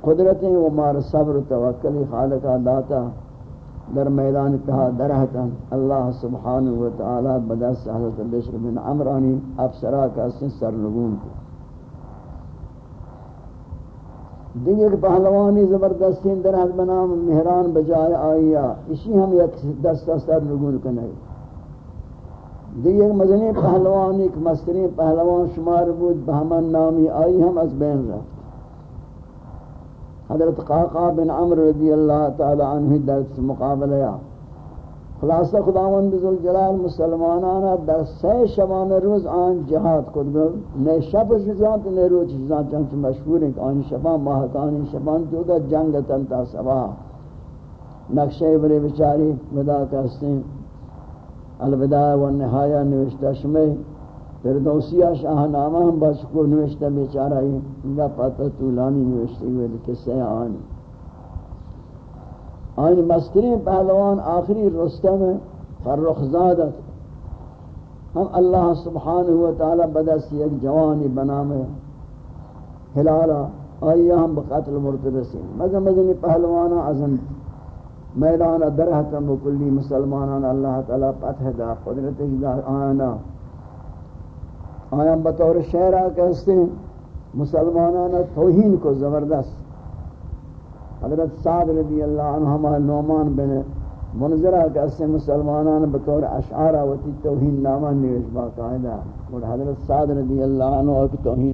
قدرتیں و مار صبر توکل خالقہ داتا در میدان تہا درہتا۔ اللہ سبحانہ و تعالی بدست حضرت بشر بن عمرانی افسرا کا سن سر لگون کو دیگر پہلوانی زبردستین درہت بنام مہران بجائے آئیا اسی ہم یک دست سر لگون کنے دیگر مدنی پہلوانی ایک مستری پہلوان شمار بود بہمن نامی آئی ہم از بین رفت. حضرت قاقا بن عمر رضی اللہ تعالی عنہ درس مقابلہ یا خلاصہ خداوند ذوالجلال مسلمانانا در سی شبان روز آن جہاد کد گل نئے شب شزان تو نئے روز شزان چنچ مشہور ہیں آن شبان ماہکانی شبان تو کا جنگ تنتا سبا نقشہ بلے بچاری ودا کہستے الوداع و نہایہ نوشتہ شمیں فردوسیہ شاہ نامہ ہم بس کو نوشتہ بیچارہ ہی انگا پتہ طولانی نوشتے ہوئے قصہ آنی. آنی مسترین پہلوان آخری رستم فرخ زادت ہم اللہ سبحانہ وتعالی بدست یک جوانی بنام حلالا آئیہ ہم بقتل مرتبسین مگر مدنی پہلوانا عظم میدان درہتم بکلی مسلمانان اللہ تعالی پتہ دا، قدرت دا، آنا. آیا بطور شہرہ کہستے ہیں، مسلمانان توہین کو زبردست. حضرت سعد رضی اللہ عنہ ہمارے نومان بن منظرہ کہستے ہیں، مسلمانان بطور اشعارہ وتی توہین نامہ نوش باقاعدہ. اور حضرت سعد رضی اللہ عنہ کی توہین